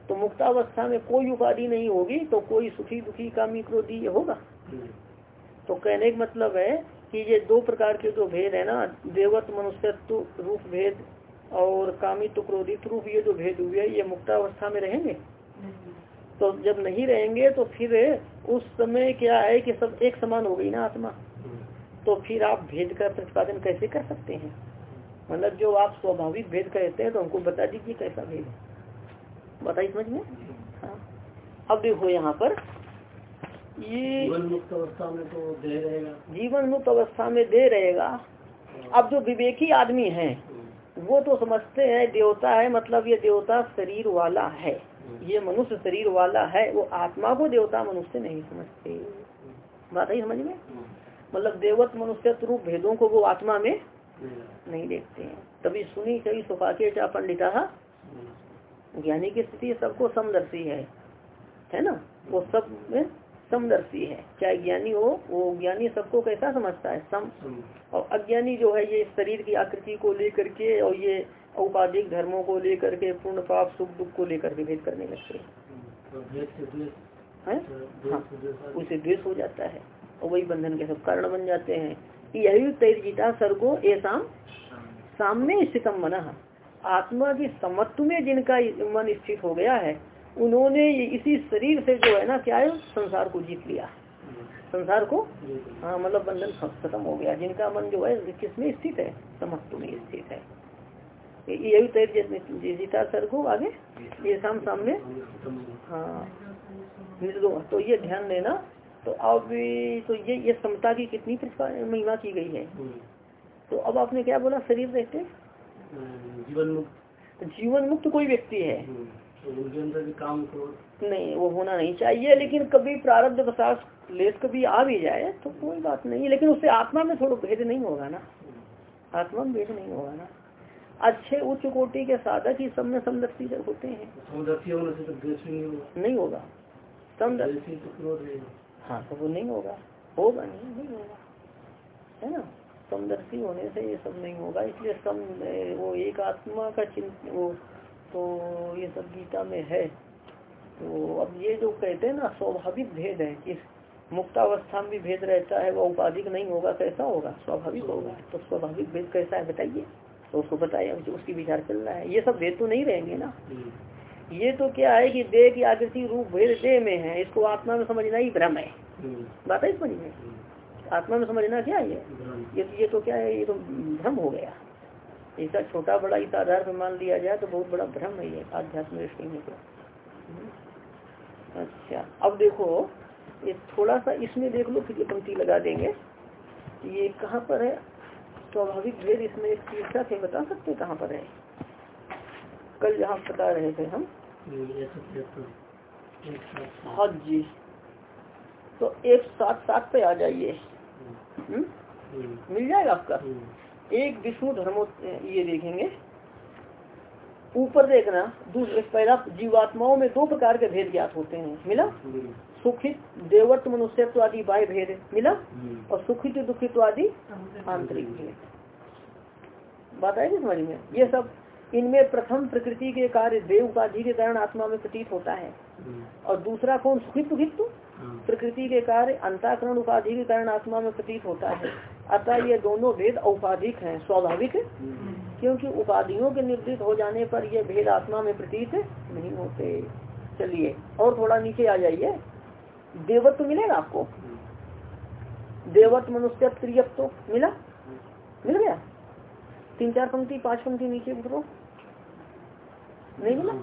तो मुक्तावस्था में कोई उपाधि नहीं होगी तो कोई सुखी दुखी कामी क्रोधी ये होगा? तो कहने का मतलब है कि ये दो प्रकार के जो भेद है ना देवत मनुष्यत्व रूप भेद और कामित क्रोधित रूप ये जो भेद हुए ये मुक्तावस्था में रहेंगे? तो जब नहीं रहेंगे तो फिर उस समय क्या है कि सब एक समान हो गई ना आत्मा? तो फिर आप भेद का प्रतिपादन कैसे कर सकते हैं? मतलब जो आप स्वाभाविक भेद कहते हैं तो हमको बता दीजिए कैसा भेद है। बताइए समझ में? हाँ। अब देखो यहाँ पर। ये जीवन मुक्त अवस्था में तो दे रहेगा। जीवन मुक्त अवस्था में दे रहेगा। अब जो विवेकी आदमी है वो तो समझते हैं देवता है मतलब ये देवता शरीर वाला है। ये मनुष्य शरीर वाला है वो आत्मा को देवता मनुष्य नहीं समझते। बात ही समझ में? मतलब देवत मनुष्य रूप भेदों को वो आत्मा में नहीं देखते हैं। तभी सुनी कई सुखाके चा पंडिता ज्ञानी की स्थिति सबको समदर्शी है। है ना? वो सब में समदर्शी है। चाहे ज्ञानी हो वो ज्ञानी सबको कैसा समझता है? सम। और अज्ञानी जो है ये शरीर की आकृति को लेकर के और ये औपाधिक धर्मों को लेकर के पूर्ण पाप सुख दुख को लेकर के भेद करने लगते हैं। हाँ। उसे द्वेष हो जाता है। और वही बंधन के सब कारण बन जाते हैं। यही सर्गो ऐसा सामने स्थितम मन। आत्मा की समत्व में जिनका मन स्थित हो गया है, उन्होंने इसी शरीर से जो है ना क्या है, संसार को जीत लिया। संसार को? हाँ मतलब बंधन खत्म हो गया। जिनका मन जो है किसमें स्थित है? समत्व में स्थित है। यही तय जीता सर को आगे? ये शाम सामने हाँ तो ये ध्यान देना तो अब तो ये ये समता की कितनी महिमा की गई है? तो अब आपने क्या बोला शरीर रहते जीवन मुक्त। जीवन मुक्त कोई व्यक्ति है? तो अंदर भी काम नहीं वो होना नहीं चाहिए लेकिन कभी प्रारब्ध प्रसाद लेस कभी आ भी जाए तो कोई बात नहीं लेकिन उससे आत्मा में थोड़ा भेद नहीं होगा ना। आत्मा में भेद नहीं होगा ना। अच्छे उच्च कोटि के साधक ही सब में समदर्शी होते हैं। समदर्शी होने से तो नहीं होगा। नहीं होगा। समदर्शी तो हाँ तो वो नहीं होगा। होगा नहीं नहीं होगा। है ना? समदर्शी होने से ये सब नहीं होगा, इसलिए सम वो एक आत्मा का चिंत, वो तो ये सब गीता में है। तो अब ये जो कहते हैं ना, स्वाभाविक भेद है इस मुक्तावस्था में भी भेद रहता है वो उपाधिक नहीं होगा, कैसा होगा? स्वाभाविक होगा। तो स्वाभाविक भेद कैसा है, बताइए। तो उसको बताइए उसकी विचार चल रहा है। ये सब भेद तो नहीं रहेंगे ना? ये तो क्या है कि देह की आकृति रूप भेद देह में है इसको आत्मा में समझना ही भ्रम है। बात है समझ में आत्मा में समझना क्या है ये? ये तो क्या है? ये तो भ्रम हो गया। ऐसा छोटा बड़ा इस आधार पर मान लिया जाए तो बहुत बड़ा भ्रम है ये आध्यात्म दृष्टि में तो। अच्छा अब देखो ये थोड़ा सा इसमें देख लो फिर ये पंक्ति लगा देंगे। ये कहाँ पर है? स्वाभाविक भेद इसमें एक शीर्षक है बता सकते कहाँ पर है? कल जहाँ बता रहे थे हम हाँ जी। तो एक साथ साथ पे आ जाइए। हम्म? मिल जाएगा आपका? एक विष्णु धर्मो ये देखेंगे। ऊपर देखना दूसरे पहला जीवात्माओं में दो प्रकार के भेद ज्ञात होते हैं। मिला? सुखित देवत्व मनुष्यत्व आदि बाह्य भेद। मिला? और सुखित दुखित्व आदि आंतरिक भेद। बात आएगी समझ में? ये सब इनमें प्रथम प्रकृति के कार्य देव उपाधि के कारण आत्मा में प्रतीत होता है। और दूसरा कौन? सुखित दुखित्व प्रकृति के कार्य अंताकरण उपाधि के कारण आत्मा में प्रतीत होता है। अतः ये दोनों भेद औपाधिक हैं स्वाभाविक। है। क्योंकि उपाधियों के निर्दिष्ट हो जाने पर ये भेद आत्मा में प्रतीत नहीं होते। चलिए और थोड़ा नीचे आ जाइए। देवत्व मिलेगा आपको? देवत्व मनुष्य त्रियत्व मिला? मिल गया? तीन चार पंक्ति पाँच पंक्ति नीचे उतरो। नहीं बोला?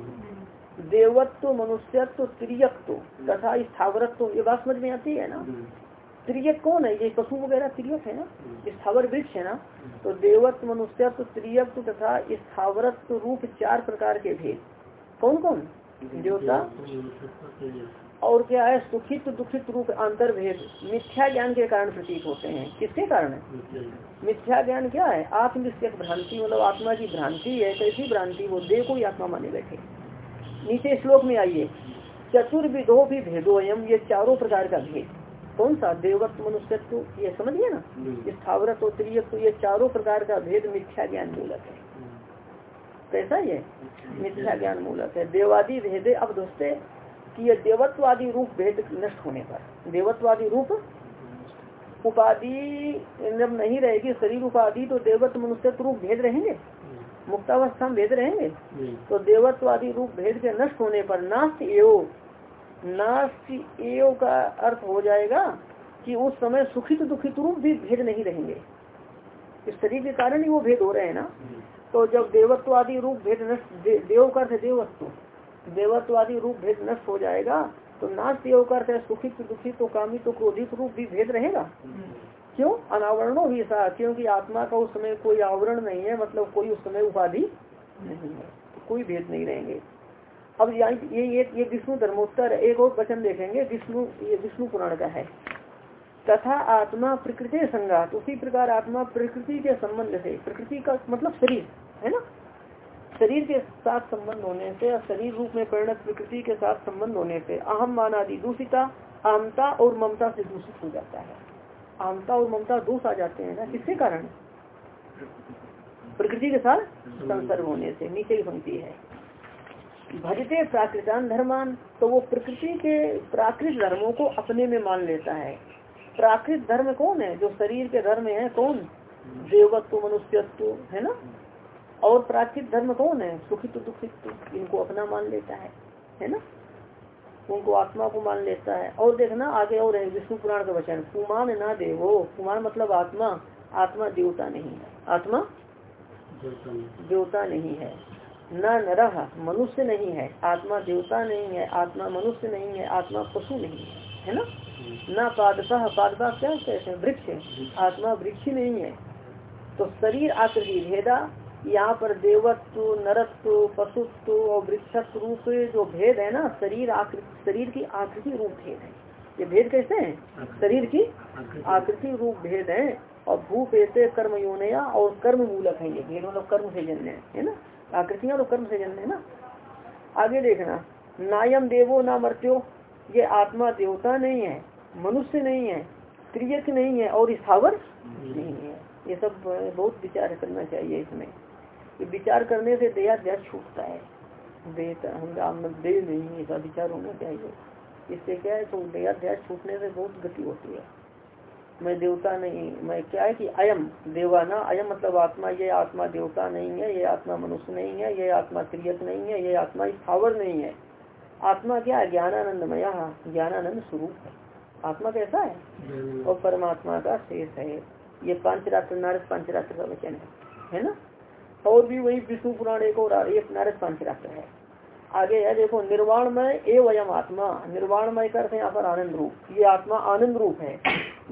देवत्व मनुष्यत्व त्रियत्व तथा स्थावरत्व ये बात समझ में आती है ना? त्रियक कौन है? ये पशु वगैरह त्रियक है ना? स्थावर वृक्ष है ना? तो देवत्व मनुष्यत्व त्रियत्व तथा स्थावरत्व रूप चार प्रकार के भेद। कौन कौन देवता। और क्या है सुखित दुखित रूप अंतर भेद मिथ्या ज्ञान के कारण प्रतीत होते हैं। किसके कारण है? मिथ्या ज्ञान। क्या है? आत्मविषयक भ्रांति मतलब आत्मा की भ्रांति है कैसी भ्रांति वो देह को ही आत्मा माने बैठे। नीचे श्लोक में आइए। चतुर्विधो भी भेदो एम ये चारों प्रकार का भेद। कौन सा? देवत्व मनुष्यत्व ये समझिए ना? स्थावरत और त्रियत्व ये चारों प्रकार का भेद मिथ्या ज्ञान मूलक है। कैसा ये? मिथ्या ज्ञान। मूलक है। देवादि भेदे अब दोस्ते कि ये देवत्वादि रूप भेद नष्ट होने पर। देवत्वादी रूप उपाधि जब नहीं रहेगी शरीर उपाधि तो देवत्व मनुष्यत्व रूप भेद रहेंगे? मुक्तावस्था में भेद रहेंगे? तो देवत्वादि रूप भेद के नष्ट होने पर नास्त एव नास्त एव का अर्थ हो जाएगा कि उस समय सुखित दुखित रूप भी भेद नहीं रहेंगे। इस शरीर के कारण ही वो भेद हो रहे हैं ना? तो जब देवत्वादि रूप भेद नष्ट दे, देव का अर्थ देवत्व। देवत्वादी रूप भेद नष्ट हो जाएगा तो नाश योग अर्थ है सुखित दुखित तो कामी तो क्रोधित रूप भी भेद रहेगा। क्यों? अनावरणों ही सा क्योंकि आत्मा का उस समय कोई आवरण नहीं है मतलब कोई उस समय उपाधि नहीं है तो कोई भेद नहीं रहेंगे। अब ये ये ये विष्णु धर्मोत्तर, एक और वचन देखेंगे, विष्णु, ये विष्णु पुराण का है। तथा आत्मा प्रकृति संगात उसी प्रकार आत्मा प्रकृति के संबंध से, प्रकृति का मतलब शरीर, है ना? शरीर के साथ संबंध होने से और शरीर रूप में परिणत प्रकृति के साथ संबंध होने से अहम मानादि दूषिता आमता और ममता से दूषित हो जाता है। आमता और ममता दोष आ जाते हैं ना? किसके कारण? प्रकृति के साथ संसर्ग होने से, नीचे की पंक्ति है। भजते प्राकृतान धर्मान तो वो प्रकृति के प्राकृत धर्मों को अपने में मान लेता है। प्राकृत धर्म कौन है? जो शरीर के धर्म है, कौन? देवत्व, मनुष्यत्व, है ना? और प्राकृत धर्म कौन है? सुखित दुखित इनको अपना मान लेता है है ना? उनको आत्मा को मान लेता है। और देखना आगे और है विष्णु पुराण का वचन कुमान ना देवो। कुमार मतलब आत्मा आत्मा देवता नहीं है। आत्मा देवता नहीं है। न नरह मनुष्य नहीं है। आत्मा देवता नहीं है आत्मा मनुष्य नहीं है आत्मा पशु नहीं है है ना? न पादशाह पादशाह क्या कहते हैं। वृक्ष। आत्मा वृक्ष नहीं है। तो शरीर आकृति भेदा यहाँ पर देवत्व नरत्व पशुत्व और वृक्षत्व रूप जो भेद है ना शरीर आकृति शरीर की आकृति रूप भेद है। ये भेद कैसे हैं? शरीर की आकृति। रूप भेद है और भूप ऐसे कर्म योनया और कर्म मूलक है ये भेद मतलब कर्म से जन्य है ना? आकृतियाँ तो कर्म से जन्य है ना। आगे देखना नायम देवो ना मर्त्यो ये आत्मा देवता नहीं है मनुष्य नहीं है त्रियक नहीं है और स्थावर नहीं है। ये सब बहुत विचार करना चाहिए इसमें। विचार करने से दया ध्यान छूटता है। हम दे नहीं ऐसा विचार होना चाहिए। इससे क्या है तो दया ध्यान छूटने से बहुत गति होती है। मैं देवता नहीं मैं क्या है कि अयम देवाना अयम मतलब आत्मा ये आत्मा देवता नहीं है ये आत्मा मनुष्य नहीं है ये आत्मा त्रियत नहीं है ये आत्मा स्थावर नहीं है। आत्मा क्या है? ज्ञानानंद ज्ञानानंदमया ज्ञानानंद स्वरूप है। आत्मा कैसा है? और परमात्मा का शेष है। ये पांचरात्र नारद पांचरात्र का वचन है। है ना? और भी वही विष्णु पुराण एक और एक नारद पांचरात्र है। आगे है, देखो, निर्वाणमय एवं आत्मा। निर्वाणमय करते हैं यहाँ पर आनंद रूप। ये आत्मा आनंद रूप है,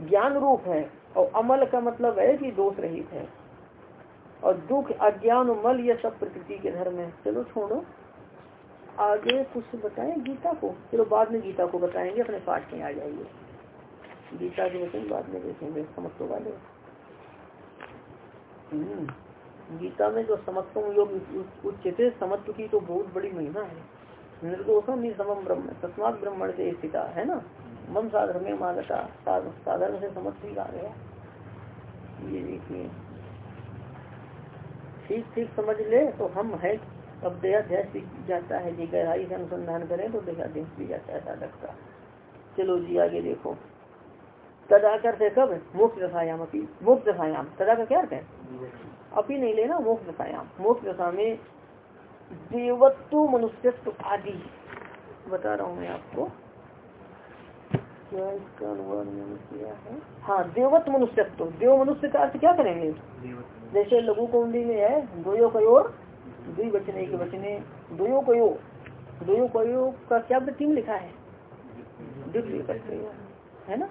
ज्ञान रूप है, और अमल का मतलब है कि दोष रहित है। और दुख, अज्ञान, मल, ये सब प्रकृति के धर्म है। चलो छोड़ो। आगे कुछ बताएँ गीता को। चलो बाद में गीता को बताएँगे, अपने पाठ में आ जाइए। गीता के वचन बाद में देखेंगे, समझ वाले। हम्म। गीता में जो समत्व योग उच्चते समत्व की तो बहुत बड़ी महिमा है। निर्दोषम ही समम ब्रह्म, तस्मात ब्रह्मण से स्थिता, है ना? मम साधर में मागता साधर्म से समत्व ही आ गया। ये देखिए। ठीक ठीक समझ ले तो हम है, अब दया ध्यास जाता है, जी गहराई से अनुसंधान करें तो देखा ध्यास भी जाता है साधक का। चलो जी, आगे देखो। तदा करते कब? मुक्त दशायाम अपनी मोक्ष दशायाम। तदा का क्या अर्थ है? अपी नहीं लेना, मोक्ष दशायाम मोक्ष दशा में देवत्व, मनुष्यत्व आदि। बता रहा हूँ मैं आपको। क्या इसका अनुवाद मैंने किया है? हाँ देवत्व, मनुष्यत्व। देव, मनुष्य का अर्थ क्या करेंगे? जैसे लघु कौंडी में है दोयो कयोर दुई बचने के बचने दोयो कयो दोयो कयो का क्या तीन लिखा है? है ना?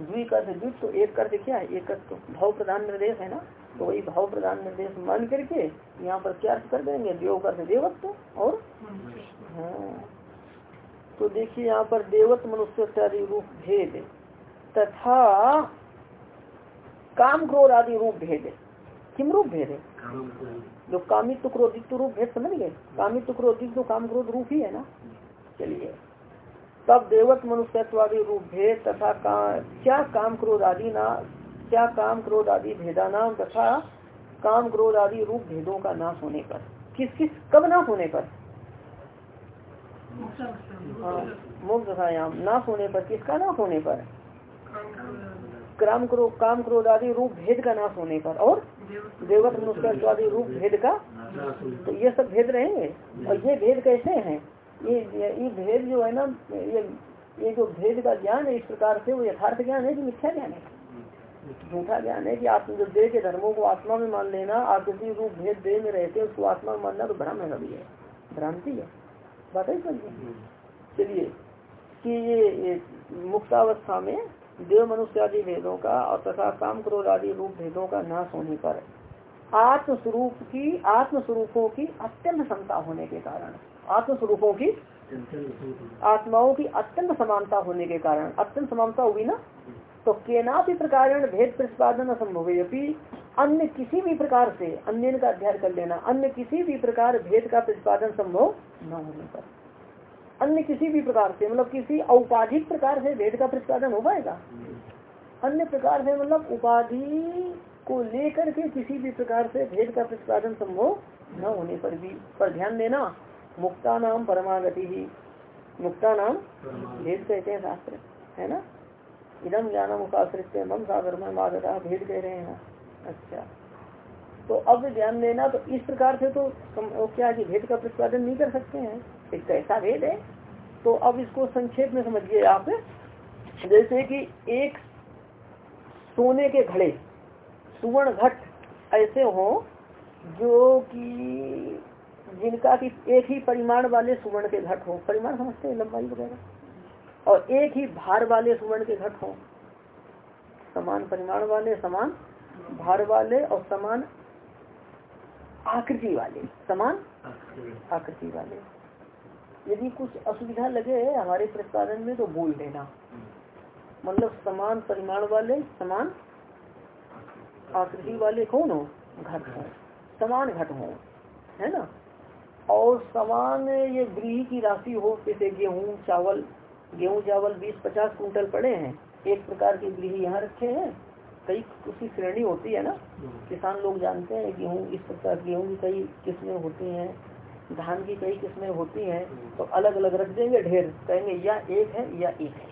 द्वि कर्थ द्वित तो एक कर्थ क्या है? एक तो भाव प्रधान निर्देश है ना? तो वही भाव प्रधान निर्देश मान करके यहाँ पर क्या कर देंगे? देव कर्थ देवत्व और हाँ। तो देखिए यहाँ पर देवत मनुष्य रूप भेद तथा काम क्रोध आदि रूप भेद। किम रूप भेद? है जो कामित क्रोधित रूप भेद समझ गए? कामित क्रोधित तो काम क्रोध रूप ही है ना? चलिए। तब देवत मनुष्यत्वादी रूप भेद तथा का, क्या काम क्रोध आदि ना क्या काम क्रोध आदि भेदा नाम तथा काम क्रोध आदि रूप भेदों का नाश होने पर? किस किस कब नाश होने पर? हाँ मुक्त दशायाम नाश होने पर किसका नाश होने पर? काम क्रोध काम क्रोध आदि रूप भेद का नाश होने पर। और? देवत मनुष्यत्वादी रूप भेद का? तो ये सब भेद रहेंगे? और ये भेद कैसे हैं? ये ये भेद जो है ना, ये ये जो भेद का ज्ञान है, इस प्रकार से वो यथार्थ ज्ञान है कि मिथ्या ज्ञान है? झूठा ज्ञान है कि देह के धर्मों को आत्मा में मान लेना आप किसी रूप भेद देह में रहते उसको आत्मा में मानना तो भ्रम है कभी। है भ्रांति है। बात ही? समझिए चलिए कि ये, ये मुक्तावस्था में देव मनुष्य आदि भेदों का और तथा काम क्रोध आदि रूप भेदों का नाश होने पर आत्मस्वरूप की आत्मस्वरूपों की अत्यंत क्षमता होने के कारण आत्मस्वरूपों की आत्माओं की अत्यंत समानता होने के कारण अत्यंत समानता होगी ना? तो केना भी प्रकार भेद प्रतिपादन असंभव है अन्य किसी भी प्रकार से अन्य का अध्ययन कर लेना अन्य किसी भी प्रकार भेद का प्रतिपादन संभव न होने पर। अन्य किसी भी प्रकार से मतलब किसी औपाधिक प्रकार से भेद का प्रतिपादन हो पाएगा? अन्य प्रकार से मतलब उपाधि को लेकर के किसी भी प्रकार से भेद का प्रतिपादन संभव न होने पर भी पर ध्यान देना मुक्ता नाम परमागति ही मुक्ता नाम भेद कहते हैं शास्त्र है ना? इदम ज्ञानम उपाश्रित मम सागर में मागता भेद कह रहे हैं। अच्छा। तो अब ध्यान देना तो इस प्रकार से तो क्या कि भेद का प्रतिपादन नहीं कर सकते हैं? एक तो ऐसा भेद है। तो अब इसको संक्षेप में समझिए आप। जैसे कि एक सोने के घड़े, सुवर्ण घट ऐसे हो जो कि जिनका कि एक ही परिमाण वाले सुवर्ण के घट हो। परिमाण समझते हैं? लंबाई वगैरह? और एक ही भार वाले सुवर्ण के घट हो। समान परिमाण वाले, समान भार वाले और समान आकृति वाले, समान आकृति वाले। यदि कुछ असुविधा लगे हमारे प्रतिपादन में तो बोल देना। मतलब समान परिमाण वाले, समान आकृति वाले कौन हो? घट हो। समान घट हो, है ना? और समान ये गृह की राशि हो, जैसे गेहूँ, चावल गेहूँ, चावल, बीस, पचास कुंटल पड़े हैं। एक प्रकार की गृह यहाँ रखे हैं। कई उसकी श्रेणी होती है ना? किसान लोग जानते हैं गेहूँ, इस प्रकार गेहूँ की कई किस्में होती हैं, धान की कई किस्में होती हैं तो अलग अलग रख देंगे ढेर। कहेंगे, या एक है, या एक है।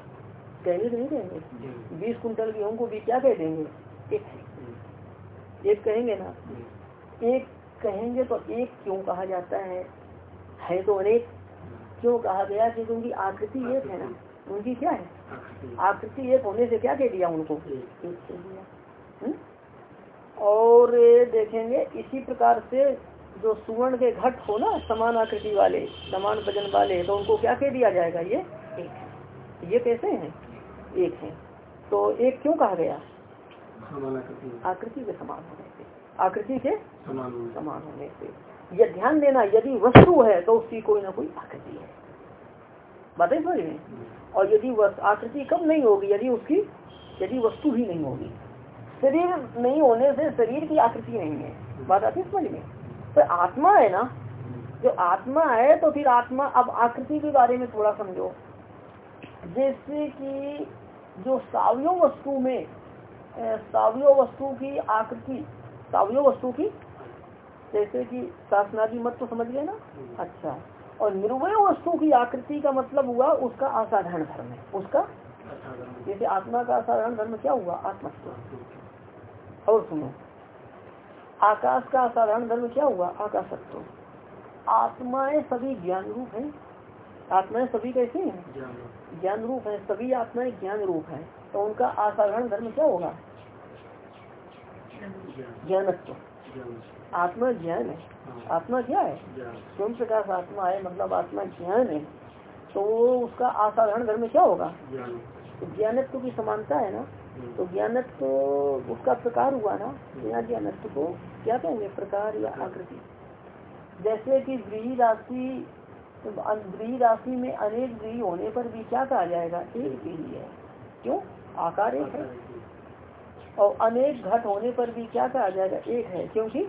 कहेंगे तो नहीं कहेंगे? बीस कुंटल गेहूँ को भी क्या कह देंगे? एक है। एक कहेंगे ना? एक कहेंगे तो एक क्यों कहा जाता है? है तो अनेक क्यों कहा गया? कि उनकी आकृति एक है ना। उनकी क्या है? आकृति एक होने से क्या कह दिया उनको? हम्म? और देखेंगे इसी प्रकार से जो सुवर्ण के घट हो ना समान आकृति वाले समान वज़न वाले तो उनको क्या कह दिया जाएगा ये? एक ये कैसे हैं? एक है। तो एक क्यों कहा गया? आकृति। के समान होने से। आकृति के समान होने से। यह ध्यान देना यदि वस्तु है तो उसकी कोई ना कोई आकृति है। बताए समझ में और यदि आकृति कब नहीं होगी यदि उसकी यदि वस्तु ही नहीं होगी। शरीर नहीं होने से शरीर की आकृति नहीं है। बात आती है समझ में? तो आत्मा है ना? जो आत्मा है तो फिर आत्मा अब आकृति के बारे में थोड़ा समझो। जैसे कि जो सावयव वस्तु में सावयव वस्तु की आकृति सावयो वस्तु की जैसे कि शासनादि मत तो समझ गए ना? अच्छा। और निर्वय वस्तु की आकृति का मतलब हुआ उसका असाधारण धर्म है। उसका? जैसे आत्मा का असाधारण धर्म क्या हुआ? आत्मत्व। और सुनो। आकाश का असाधारण धर्म क्या हुआ? आकाशत्व। आत्माएँ सभी ज्ञान रूप है। आत्माएँ सभी कैसे हैं? ज्ञान रूप है। सभी आत्माएँ ज्ञान रूप है। तो उनका असाधारण धर्म क्या होगा? ज्ञानत्व। आत्मा ज्ञान है। आत्मा क्या है? स्वयं प्रकाश आत्मा है मतलब आत्मा ज्ञान है। तो उसका असाधारण धर्म क्या होगा? तो ज्ञानत्व की समानता है ना? तो ज्ञानत्व उसका प्रकार हुआ ना यहाँ ज्ञानत्व को क्या कहेंगे? प्रकार या आकृति। जैसे कि गृह राशि गृह राशि में अनेक व्री होने पर भी क्या कहा जाएगा? एक व्री है। क्यों? आकार एक है। और अनेक घट होने पर भी क्या कहा जाएगा? एक है। क्योंकि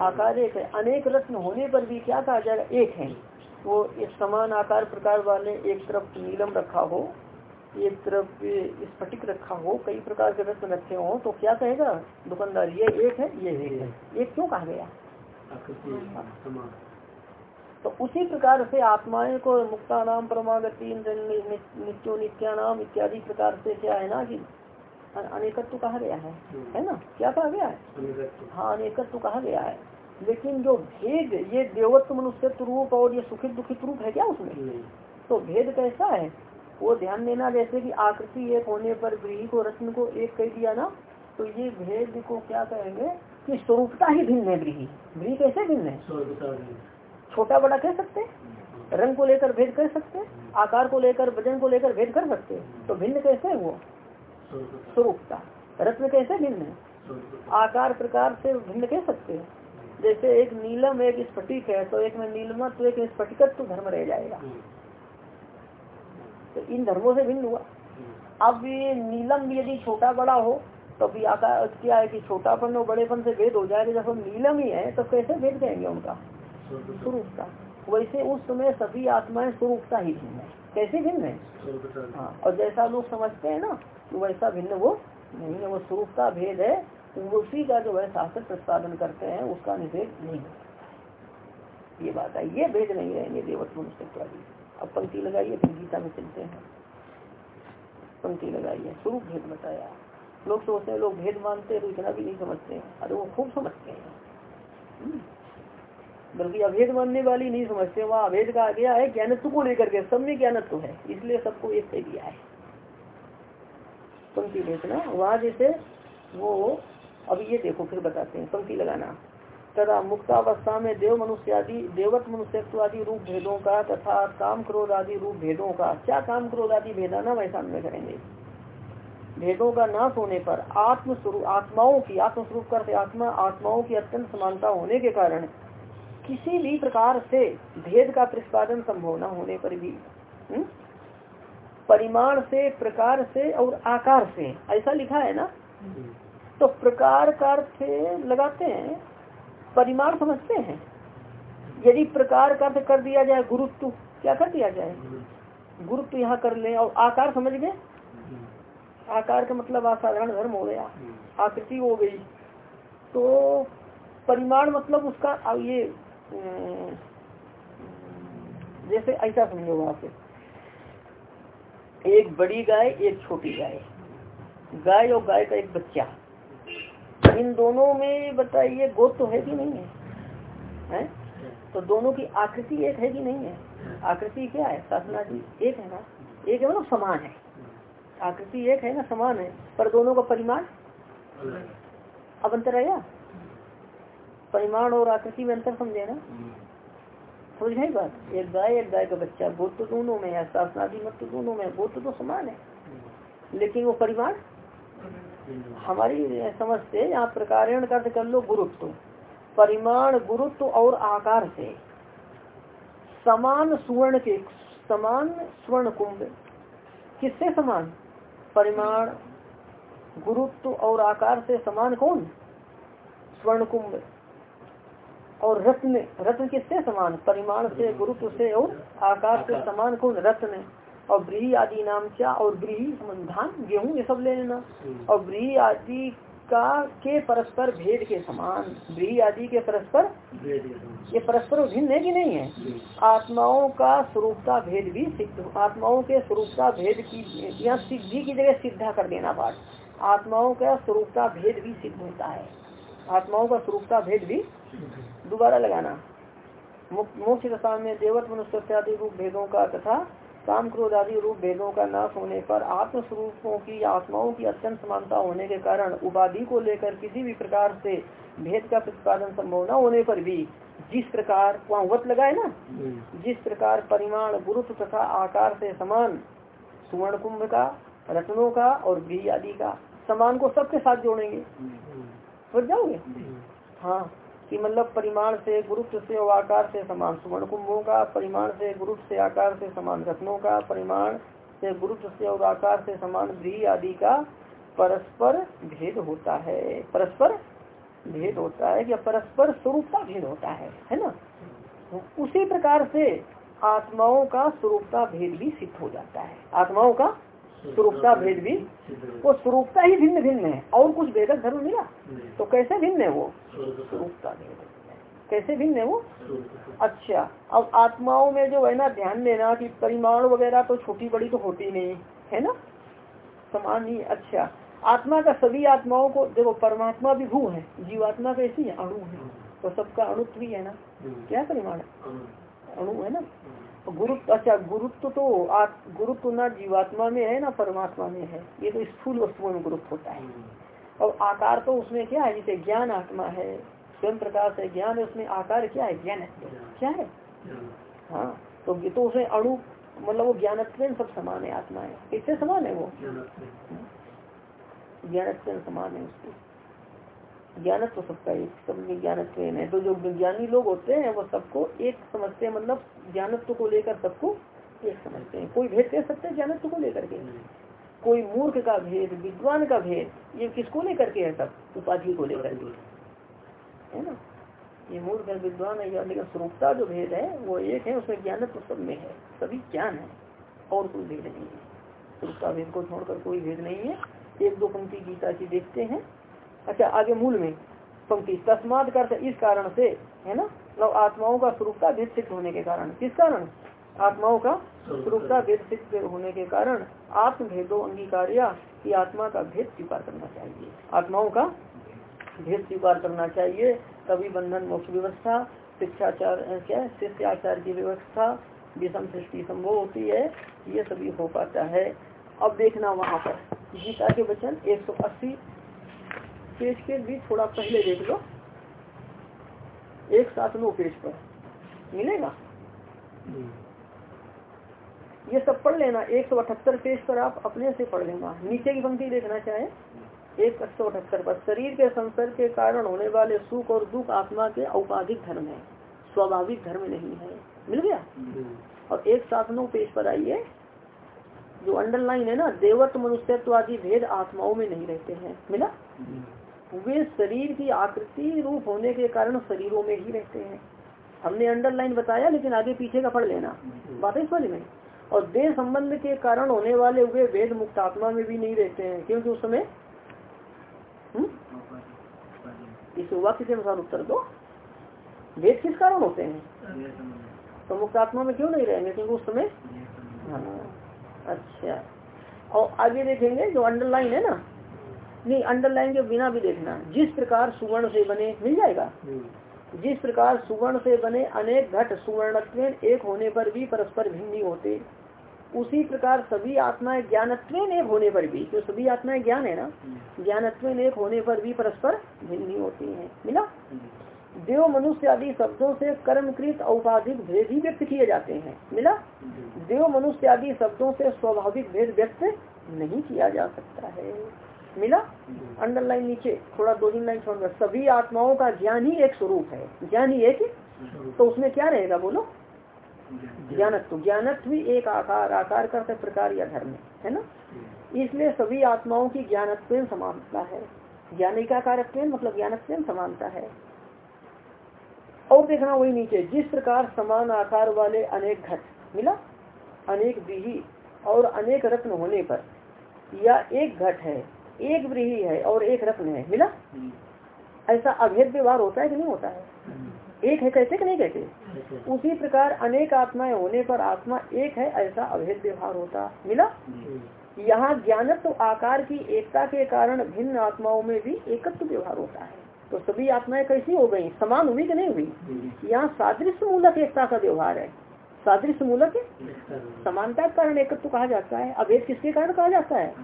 आकार एक है। अनेक रत्न होने पर भी क्या कहा जाएगा? एक है। वो इस समान आकार प्रकार वाले एक तरफ़ नीलम रखा हो एक तरफ़ स्फटिक रखा हो कई प्रकार के रत्न रखे हो तो क्या कहेगा? दुकानदार ये एक है ये एक है। एक क्यों कहा गया? तो उसी प्रकार से आत्माएँ को मुक्ता नाम परमागति नित्यो नित्या नाम इत्यादि प्रकार से क्या है ना कि अनेकत्व कहा गया है है ना? क्या कहा गया है? हाँ अनेकत्व कहा गया है। लेकिन जो भेद ये देवत्व मनुष्यत्व रूप और ये सुखित दुखित रूप है क्या उसमें? तो भेद कैसा है? वो ध्यान देना जैसे कि आकृति एक होने पर गृह को रत्न को एक कह दिया ना तो ये भेद को क्या कहेंगे कि स्वरूपता ही भिन्न है गृह। गृह कैसे भिन्न है? छोटा बड़ा कह सकते रंग को लेकर भेद कर सकते आकार को लेकर वज़न को लेकर भेद कर सकते तो भिन्न कैसे है वो? स्वरूपता रत्न कैसे भिन्न है? आकार प्रकार से भिन्न कह सकते हैं। जैसे एक नीलम एक स्फटिक है तो एक में नीलमा तो एक स्फटिकत्व धर्म रह जाएगा। तो इन धर्मों से भिन्न हुआ। अब ये नीलम भी यदि छोटा बड़ा हो तो भी आकार क्या है कि छोटापन और बड़ेपन से भेद हो जाएगा। जब हम नीलम ही है तो कैसे भेद कहेंगे उनका? स्वरूपता वैसे उस समय सभी आत्माएँ स्वरूपता ही भिन्न है। कैसे भिन्न है? हाँ और जैसा लोग समझते हैं ना तो वैसा भिन्न वो नहीं है। वो स्वरूप का भेद है। उसी का जो है शास्त्र प्रतिपादन करते हैं, उसका निषेध नहीं ये बात है ये भेद नहीं रहेंगे देवत्व मनुष्यत्वादी अब पंक्ति लगाइए, फिर गीता में चलते हैं। पंक्ति लगाइए। स्वरूप भेद बताया। लोग सोचते हैं, लोग भेद मानते हैं तो इतना भी नहीं समझते हैं। अरे वो खूब समझते हैं। हम्म। बल्कि अभेद मानने वाली नहीं समझते, वहाँ अभेद का आ गया है, ज्ञानत्व को लेकर के सब में ज्ञानत्व है, इसलिए सबको एक कह दिया है। पंक्ति देखना, वहाँ जैसे वो अब ये देखो, फिर बताते हैं, पंक्ति लगाना। तथा मुक्तावस्था में देव मनुष्य आदि देवत मनुष्यत्व आदि रूप भेदों का तथा काम क्रोध आदि रूप भेदों का, क्या काम क्रोध आदि भेदाना वैसा अन्वय करेंगे। भेदों का नाश होने पर आत्म स्वरूप आत्माओं की, आत्मस्वरूप करते आत्मा, आत्माओं की अत्यंत समानता होने के कारण किसी भी प्रकार से भेद का प्रतिपादन संभव न होने पर भी हुँ? हम्म, परिमाण से प्रकार से और आकार से ऐसा लिखा है ना? तो प्रकार का अर्थ लगाते हैं परिमाण समझते हैं। यदि प्रकार का अर्थ कर दिया जाए गुरुत्व क्या कर दिया जाए? गुरुत्व यहाँ कर ले और आकार समझ गए? आकार का मतलब असाधारण धर्म हो गया आकृति हो गई। तो परिमाण मतलब उसका ये जैसे ऐसा समझो वहाँ से। एक बड़ी गाय एक छोटी गाय। गाय और गाय का एक बच्चा। इन दोनों में बताइए गोद तो है कि नहीं है। हैं? तो दोनों की आकृति एक है कि नहीं है। आकृति क्या है? साधना जी एक है ना? एक है मतलब समान है। आकृति एक है ना समान है। पर दोनों का परिमाण? अब अंतर आया? परिमाण और आकृति में अंतर समझे ना? समझ गई बात? एक गाय एक गाय का बच्चा गोद तो दोनों में है शासनादि मत तो दोनों में गोद तो समान है। लेकिन वो परिमाण? हमारी समझ से यहाँ प्रकारण कर कर लो गुरुत्व। परिमाण गुरुत्व और आकार से। समान सुवर्ण के समान स्वर्ण कुंभ। किससे समान? परिमाण गुरुत्व और आकार से समान कौन? स्वर्ण कुंभ। और रत्न रत्न किससे समान? परिमाण से गुरुत्व से और आकार से समान कौन? रत्न। और ब्री आदि नाम क्या? और ब्री धान गेहूँ ये सब ले लेना। और ब्री आदि का के परस्पर भेद के समान? ब्री आदि के परस्पर ये परस्पर भिन्न है कि नहीं है? आत्माओं का स्वरूपता भेद भी सिद्ध आत्माओं के स्वरूपता भेद की या सिद्धि की जगह सिद्धा कर देना पाठ। आत्माओं का स्वरूपता भेद भी सिद्ध होता है। आत्माओं का स्वरूपता भेद भी दोबारा लगाना। मोक्ष दशा में देवत मनुष्य आदि रूप भेदों का तथा काम क्रोध आदि रूप भेदों का नाश होने पर आत्म स्वरूपों की, आत्माओं की अत्यंत समानता होने के कारण उपाधि को लेकर किसी भी प्रकार से भेद का प्रतिपादन संभव न होने पर भी जिस प्रकार वहाँ वत लगाए ना, जिस प्रकार परिमाण, गुरुत्व तथा आकार से समान सुवर्ण कुंभ का, रत्नों का और बी आदि का, समान को सबके साथ जोड़ेंगे। समझ जाओगे? हाँ कि मतलब परिमाण से, गुरुत्व से और आकार से समान, सुवर्ण कुंभों का परिमाण से, गुरुत्व से आकार से समान, रत्नों का परिमाण से, गुरुत्व से और आकार से समान भी आदि का परस्पर भेद होता है। परस्पर भेद होता है या परस्पर स्वरूप का भेद होता है है ना? उसी प्रकार से आत्माओं का स्वरूपता भेद भी सिद्ध हो जाता है। आत्माओं का स्वरूपता भेद भी, वो स्वरूपता ही भिन्न भिन्न है। और कुछ भेदक धर्म मिला? तो कैसे भिन्न है वो? स्वरूपता कैसे भिन्न है वो? अच्छा अब आत्माओं में जो है ना, ध्यान देना कि परिमाण वगैरह तो छोटी बड़ी तो होती नहीं, है ना? समान ही अच्छा आत्मा का सभी आत्माओं को, देखो, परमात्मा भी भू है, जीवात्मा कैसी है, अणु है। तो सबका अणुत्व है ना? क्या परिमाण है? अणु है ना? गुरुत्व अच्छा गुरुत्व तो गुरुत्व ना जीवात्मा में है ना परमात्मा में है। ये तो स्थूल वस्तुओं में गुरुत्व होता है। और आकार तो उसमें क्या है? जैसे ज्ञान आत्मा है स्वयं प्रकाश है ज्ञान है उसमें आकार क्या है? ज्ञान क्या है? हाँ तो ये तो उसमें अणु मतलब वो ज्ञान सब समान है आत्मा है। किससे समान है वो? ज्ञान समान है उसकी। ज्ञानत्व तो सबका एक सब में ज्ञानत्व है तो जो विज्ञानी लोग होते हैं वो सबको एक समझते हैं मतलब ज्ञानत्व को लेकर सबको एक समझते हैं। कोई भेद कह सकते हैं ज्ञानत्व को लेकर के? कोई मूर्ख का भेद विद्वान का भेद ये किसको लेकर के है सब? उपाधि को लेकर के। है ना? ये मूर्ख है विद्वान है या लेकिन स्वरूपता जो भेद है वो एक है उसमें ज्ञानत्व सब में है। सभी ज्ञान है और कोई भेद नहीं है। स्वरूपता भेद को छोड़कर कोई भेद नहीं है। एक दो पंक्ति गीता की देखते हैं। अच्छा आगे मूल में, पंक्ति, तस्माद कर इस कारण से, है ना? मतलब आत्माओं का स्वरूपता भेद सिद्ध होने के कारण। किस कारण? आत्माओं का स्वरूपता भेद सिद्ध होने के कारण आत्म भेदो अंगीकार्या की आत्मा का भेद स्वीकार करना चाहिए। आत्माओं का भेद स्वीकार करना चाहिए, तभी बंधन, मोक्ष व्यवस्था, शिक्षाचार क्या शिष्याचार की व्यवस्था, विषम सृष्टि संभव होती है, ये सभी हो पाता है। अब देखना वहाँ पर। गीता के वचन एक सौ अस्सी पेज के भी थोड़ा पहले देख लो। एक साथ नो पेज पर। मिलेगा? ये सब पढ़ लेना। एक सौ अठहत्तर पेज पर आप अपने से पढ़ लेना। नीचे की पंक्ति देखना चाहे, एक सौ अठहत्तर पर। शरीर के संसर्ग के कारण होने वाले सुख और दुख आत्मा के औपाधिक धर्म है। स्वाभाविक धर्म नहीं है। मिल गया? और एक साथ नो पेज पर आइए। जो अंडरलाइन है ना देवत्व मनुष्यत्व आदि भेद आत्माओं में नहीं रहते हैं। मिला? वे शरीर की आकृति रूप होने के कारण शरीरों में ही रहते हैं। हमने अंडरलाइन बताया, लेकिन आगे पीछे का पढ़ लेना। बात है समझ में। और देह संबंध के कारण होने वाले वे वेद मुक्त आत्मा में भी नहीं रहते हैं। क्योंकि उस समय हम्म? इस वाक्य के अनुसार उत्तर दो। वेद किस कारण होते हैं? तो मुक्त आत्मा में क्यों नहीं रहेंगे? क्योंकि उस समय हाँ। अच्छा। और आगे देखेंगे जो अंडरलाइन है ना नहीं अंडरलाइन के बिना भी देखना जिस प्रकार सुवर्ण से बने मिल जाएगा? जिस प्रकार सुवर्ण से बने अनेक घट सुवर्ण एक होने पर भी परस्पर भिन्न होते उसी प्रकार सभी आत्माएँ ज्ञानत्व एक होने पर भी जो सभी आत्माएँ ज्ञान है ना? ज्ञानत्व एक होने पर भी परस्पर भिन्न होती हैं। मिला? देव मनुष्य आदि शब्दों से कर्मकृत औपाधिक भेद ही व्यक्त किए जाते हैं। मिला? देव मनुष्य आदि शब्दों से स्वाभाविक भेद व्यक्त नहीं किया जा सकता है। मिला, अंडरलाइन नीचे, थोड़ा दो तीन लाइन छोड़कर सभी आत्माओं का ज्ञान ही एक स्वरूप है। ज्ञान ही एक तो उसमें क्या रहेगा बोलो? ज्ञानत्व। ज्ञानत्व भी एक आकार आकार का प्रकार या धर्म, है ना? इसलिए सभी आत्माओं की ज्ञानत्व समानता है। ज्ञानी का कारत्व मतलब ज्ञानत्व समानता है। और देखना वही नीचे, जिस प्रकार समान आकार वाले अनेक घट मिला, अनेक व्रीही और अनेक रत्न होने पर, या एक घट है एक व्रीही है और एक रत्न है मिला? ऐसा अभेद व्यवहार होता है कि नहीं होता है? एक है कहते कि नहीं कहते उसी प्रकार अनेक आत्माएँ होने पर आत्मा एक है ऐसा अभेद व्यवहार होता मिला? यहाँ ज्ञानत्व तो आकार की एकता के कारण भिन्न आत्माओं में भी एकत्व व्यवहार होता है। तो सभी आत्माएँ कैसी हो गई? समान हुई कि नहीं हुई? यहाँ सादृश्य मूलक एकता का व्यवहार है। सादृश्य मूलक समानता के कारण एकत्व कहा जाता है। अभेद किसके कारण कहा जाता है?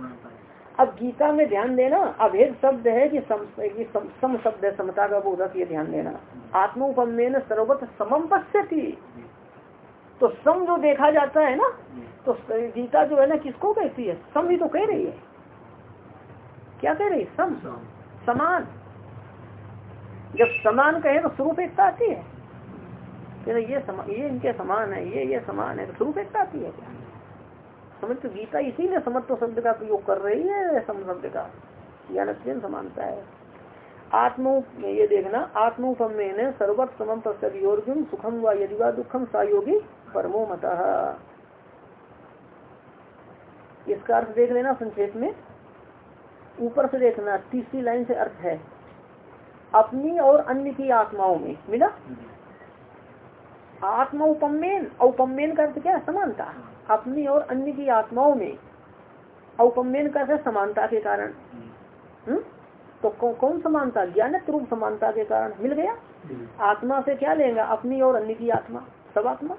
अब गीता में ध्यान देना अभेद शब्द है कि सम, सम, सम शब्द है समता का बोधक ये ध्यान देना। आत्मोपमेन सर्वत समम पश्यति। तो सम जो देखा जाता है ना तो गीता जो है ना किसको कहती है? सम ही तो कह रही है। क्या कह रही है? सम। समान। जब समान कहे तो स्वरूप एकता आती है। ये समा, ये इनके समान है ये ये समान है तो स्वरूप एकता आती है क्या? समझ तो गीता इसीलिए समत्व शब्द का प्रयोग कर रही है सम शब्द का ज्ञान समानता है। आत्म ये देखना आत्मोपमेन सर्वत समम तस्वीर सुखम व यदि व दुखम सायोगी परमो मत। इसका अर्थ देख लेना संक्षेप में। ऊपर से देखना तीसरी लाइन से अर्थ है अपनी और अन्य की आत्माओं में मिला? आत्मा उपमेन औपमेन का अर्थ क्या समानता। अपनी और अन्य की आत्माओं में औपमेन का समानता के कारण। हम्म। तो कौ, कौन समानता? ज्ञान रूप समानता के कारण। मिल गया? आत्मा से क्या लेगा? अपनी और अन्य की आत्मा। सब आत्मा?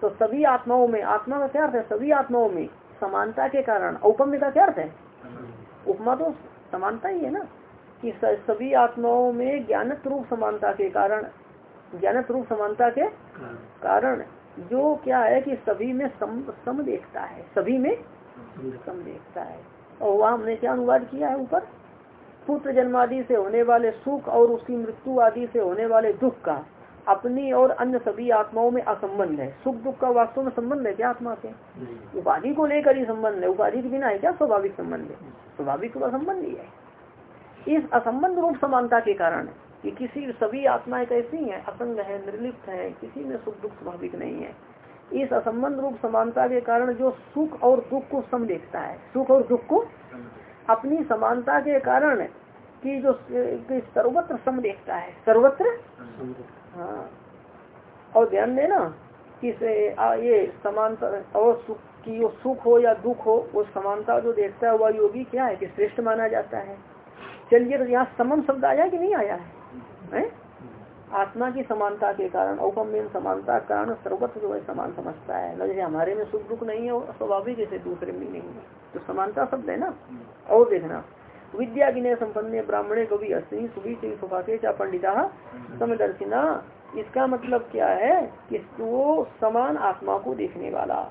तो सभी आत्माओं में आत्मा का क्या अर्थ है? सभी आत्माओं में समानता के कारण। औपम्य का क्या अर्थ है? उपमा तो समानता ही है ना। कि सभी आत्माओं में ज्ञानित रूप समानता के कारण ज्ञानित रूप समानता के कारण जो क्या है कि सभी में सम सम देखता है सभी में सम देखता है। और वह हमने क्या अनुवाद किया है ऊपर? पुत्र जन्म आदि से होने वाले सुख और उसकी मृत्यु आदि से होने वाले दुख का अपनी और अन्य सभी आत्माओं में असंबंध है। सुख दुख का वास्तव में संबंध है क्या आत्मा से उपाधि को लेकर ही संबंध है। उपाधि के बिना है क्या स्वाभाविक संबंध है? स्वाभाविक तो असंबंध ही है। इस असंबंध रूप समानता के कारण कि किसी सभी आत्माएँ कैसी हैं? असंग है निर्लिप्त है किसी में सुख दुख स्वाभाविक नहीं है। इस असंबंध रूप समानता के कारण जो सुख और दुख को सम देखता है सुख और दुख को अपनी समानता के कारण कि जो सर्वत्र सम देखता है। सर्वत्र? हाँ। और ध्यान देना कि आ, ये समानता और सुख की वो सुख हो या दुख हो वो समानता जो देखता है वह योगी क्या है? कि श्रेष्ठ माना जाता है। चलिए तो यहाँ समम शब्द आया कि नहीं आया है? है? आत्मा की समानता के कारण औपमेन समानता कारण सर्वत्र जो है समान समझता है। न जैसे हमारे में सुख दुख नहीं है और स्वाभाविक जैसे दूसरे में नहीं है। तो समानता शब्द है ना? और देखना। विद्या विनय संपन्न ब्राह्मणे कवि अस्त्री सुभी सुभाके चा पंडिता समदर्शिना। इसका मतलब क्या है कि वो समान आत्मा को देखने वाला।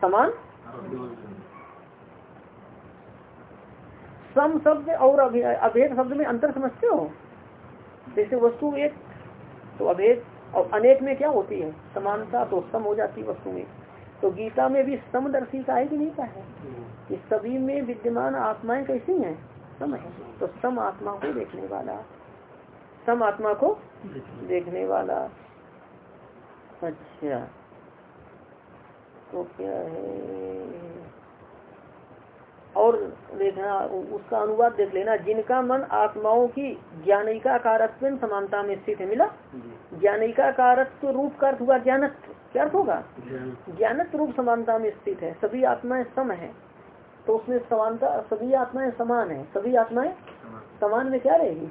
समान? सम शब्द और अभेद शब्द में अंतर समझते हो? जैसे वस्तु एक तो अभेद, और अनेक में क्या होती है? समानता तो सम हो जाती है वस्तु में। तो गीता में भी समदर्शी का है कि नहीं का है? कि सभी में विद्यमान आत्माएँ कैसी हैं? सम है। तो सम आत्मा को देखने वाला। सम आत्मा को देखने वाला। अच्छा। तो क्या है? और देखना उसका अनुवाद देख लेना। जिनका मन आत्माओं की ज्ञानिका कारत्व समानता में स्थित है मिला? ज्ञानिका कारत्व रूप का अर्थ हुआ ज्ञानत्व। क्या अर्थ होगा? ज्ञानत्व। रूप समानता में स्थित है। सभी आत्माएँ सम है। तो उसमें समानता सभी आत्माएँ समान है। सभी आत्माएँ समान। में क्या रहेगी?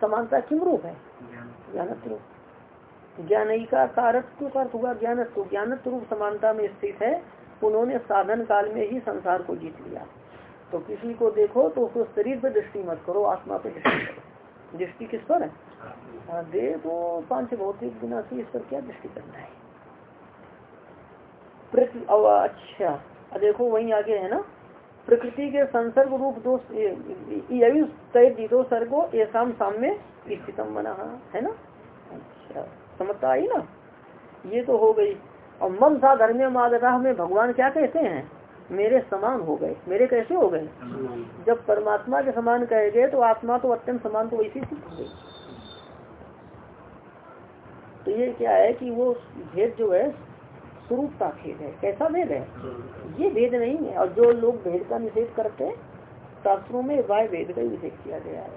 समानता किम रूप है? ज्ञानत्व। रूप। ज्ञानिका कारत्व का अर्थ हुआ ज्ञानत्व। ज्ञानत्व रूप समानता में स्थित है। उन्होंने साधन काल में ही संसार को जीत लिया। तो किसी को देखो तो उसको शरीर पर दृष्टि मत करो, आत्मा पे दृष्टि करो। दृष्टि किस पर है? हाँ तो पाँच भौतिक विनाशी इस पर क्या दृष्टि करना है? अच्छा। देखो वही आगे है ना? प्रकृति के संसर्ग रूप तय दो सर्गो ये शाम सामने स्थितम बना है ना? अच्छा समझता आई ना? ये तो हो गई। और मम सा धर्म मादरा में भगवान क्या कहते हैं? मेरे समान हो गए। मेरे कैसे हो गए? जब परमात्मा के समान कहे गए तो आत्मा तो अत्यंत समान तो वैसी हो तो ये क्या है कि वो भेद जो है, स्वरूप का भेद है। कैसा भेद है? ये भेद नहीं है। और जो लोग भेद का निषेध करते हैं, शास्त्रों में वाय भेद का निषेध किया गया है।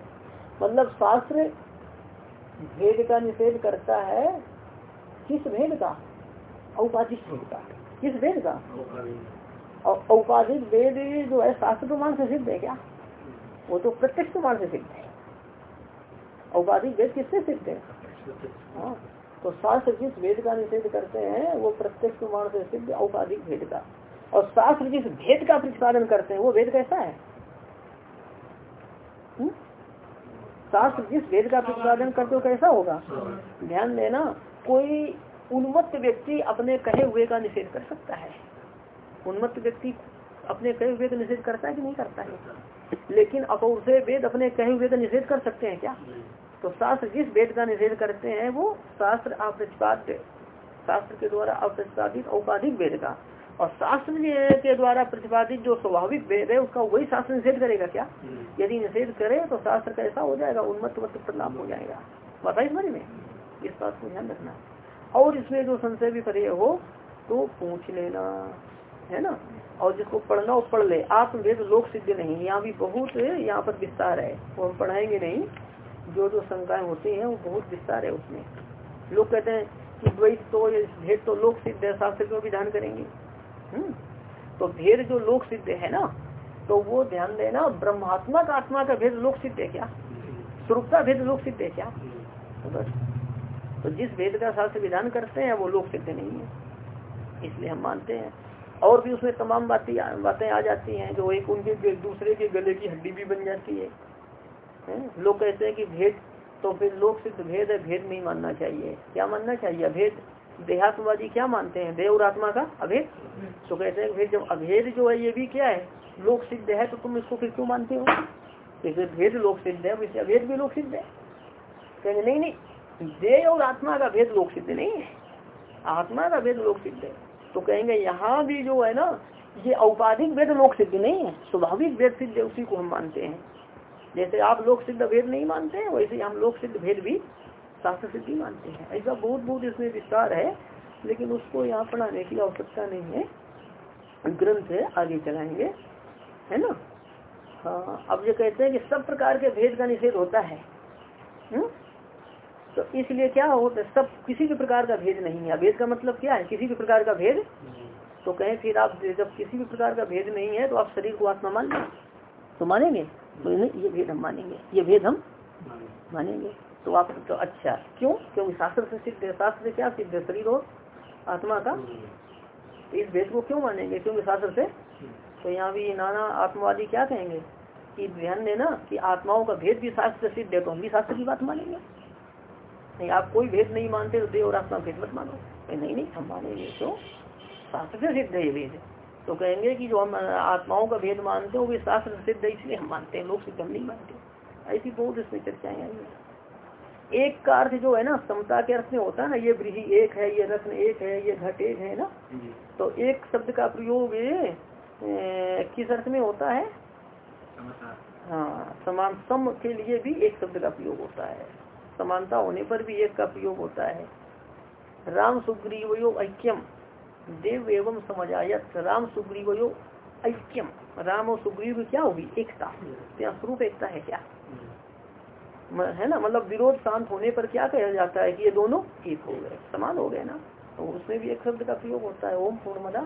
मतलब शास्त्र भेद का निषेध करता है, किस भेद का? औपाधिक भेद का किस वेद का? और औपाधिक वेद जो है शास्त्र प्रमाण से सिद्ध है क्या? वो तो प्रत्यक्ष प्रमाण से सिद्ध है। औपाधिक वेद किससे सिद्ध है? हाँ। तो शास्त्र जिस वेद का निषेध करते हैं वो प्रत्यक्ष प्रमाण से सिद्ध औपाधिक भेद का। और शास्त्र जिस भेद का प्रतिपादन करते हैं वो वेद कैसा है? शास्त्र जिस वेद का प्रतिपादन करते हो कैसा होगा? ध्यान देना कोई उन्मत्त व्यक्ति अपने कहे हुए का निषेध कर सकता है। उन्मत्त व्यक्ति अपने कहे हुए का निषेध करता है कि नहीं करता है? लेकिन अपौर से वेद अपने कहे हुए का निषेध कर सकते हैं क्या? तो शास्त्र जिस वेद का निषेध करते हैं, वो शास्त्र अप्रतिपाद्य शास्त्र के द्वारा अप्रतिपादित औपाधिक वेद का। और शास्त्र के द्वारा प्रतिपादित जो स्वाभाविक वेद है, उसका वही शास्त्र निषेध करेगा क्या? यदि निषेध करे तो शास्त्र कैसा हो जाएगा उन्मत्त मत प्रलाप हो जाएगा। बताइए समझ में। इस बात को ध्यान रखना। और इसमें जो संशय भी करे हो तो पूछ लेना, है ना? और जिसको पढ़ना वो पढ़ ले। आत्मवेद लोक सिद्ध नहीं यहाँ भी बहुत, यहाँ पर विस्तार है। वो हम पढ़ाएँगे नहीं। जो जो शंकाएँ होती हैं, वो बहुत विस्तार है उसमें। लोग कहते हैं कि द्वैत तो भेद तो लोक सिद्ध है, शास्त्र क्यों विधान करेंगे। हम्म। तो भेद जो लोक सिद्ध है ना तो वो ध्यान देना, ब्रह्मात्मा का आत्मा का भेद लोक सिद्ध है क्या? स्वरूप का भेद लोक सिद्ध है क्या? तो बस। तो जिस भेद का शास्त्र विधान करते हैं, वो लोक सिद्ध नहीं है। इसलिए हम मानते हैं। और भी उसमें तमाम बातें बातें आ जाती हैं, जो एक उनके दूसरे के गले की हड्डी भी बन जाती है। लोग कहते हैं कि भेद तो फिर लोक सिद्ध भेद है, भेद नहीं मानना चाहिए। क्या मानना चाहिए? अभेद? देहात्मवादी क्या मानते हैं? देव और आत्मा का अभेद? तो कहते हैं भेद जब अभेद जो है, ये भी क्या है? लोक सिद्ध है तो तुम इसको फिर क्यों मानते हो? जैसे भेद लोक सिद्ध है वैसे अभेद भी लोक सिद्ध है। कहेंगे, नहीं नहीं देह और आत्मा का भेद लोक सिद्ध नहीं है। आत्मा का भेद लोक सिद्ध है। तो कहेंगे, यहाँ भी जो है ना, ये औपाधिक भेद लोक सिद्ध नहीं है, स्वाभाविक भेद सिद्ध उसी को हम मानते हैं। जैसे आप लोक सिद्ध भेद नहीं मानते हैं, वैसे हम लोक सिद्ध भेद भी शास्त्र सिद्धि मानते हैं। ऐसा बहुत बहुत इसमें विस्तार है, लेकिन उसको यहाँ पढ़ाने की आवश्यकता नहीं है। ग्रंथ है आगे चलाएँगे, है ना? हाँ अब ये कहते हैं कि सब प्रकार के भेद का निषेध होता है। हुँ? तो इसलिए क्या होता है, सब किसी भी प्रकार का भेद नहीं है। भेद का मतलब क्या है? किसी भी प्रकार का भेद? तो कहें फिर आप जब किसी भी प्रकार का भेद नहीं है तो आप शरीर को आत्मा मान लें तो मानेंगे? तो ये भेद हम मानेंगे। ये भेद हम मानेंगे। तो आप तो अच्छा क्यों? क्योंकि शास्त्र से सिद्ध शास्त्र से क्या सिद्ध शरीर और आत्मा का? तो इस भेद को क्यों मानेंगे? क्योंकि शास्त्र से? तो यहाँ भी नाना आत्मवादी क्या कहेंगे? कि ध्यान देना कि आत्माओं का भेद भी शास्त्र सिद्ध है तो हम भी शास्त्र की बात मानेंगे। नहीं आप कोई भेद नहीं मानते तो देव और आत्मा भेद मत मानो। नहीं नहीं हम मानेंगे तो शास्त्र से सिद्ध है ये भेद। तो कहेंगे कि जो हम आत्माओं का भेद मानते हैं वो शास्त्र सिद्ध है इसलिए हम मानते हैं लोग सिद्ध हम नहीं मानते। ऐसी बहुत इसमें चर्चाएँ आई एक का अर्थ जो है ना समता के अर्थ में होता है ना ये ब्रीही एक है ये रत्न एक है ये घट एक है ना? तो एक शब्द का प्रयोग किस अर्थ में होता है? हाँ समान सम के लिए भी एक शब्द का प्रयोग होता है। समानता होने पर भी एक का प्रयोग होता है। राम सुग्रीवयो ऐक्यम। देव एवं समझायत राम सुग्रीवयो ऐक्यम। राम और सुग्रीव क्या होगी? एकता। क्या स्वरूप एकता है क्या? है ना? मतलब विरोध शांत होने पर क्या कहा जाता है कि ये दोनों एक हो गए, समान हो गए ना? तो उसमें भी एक शब्द का प्रयोग होता है। ओम पूर्णमदा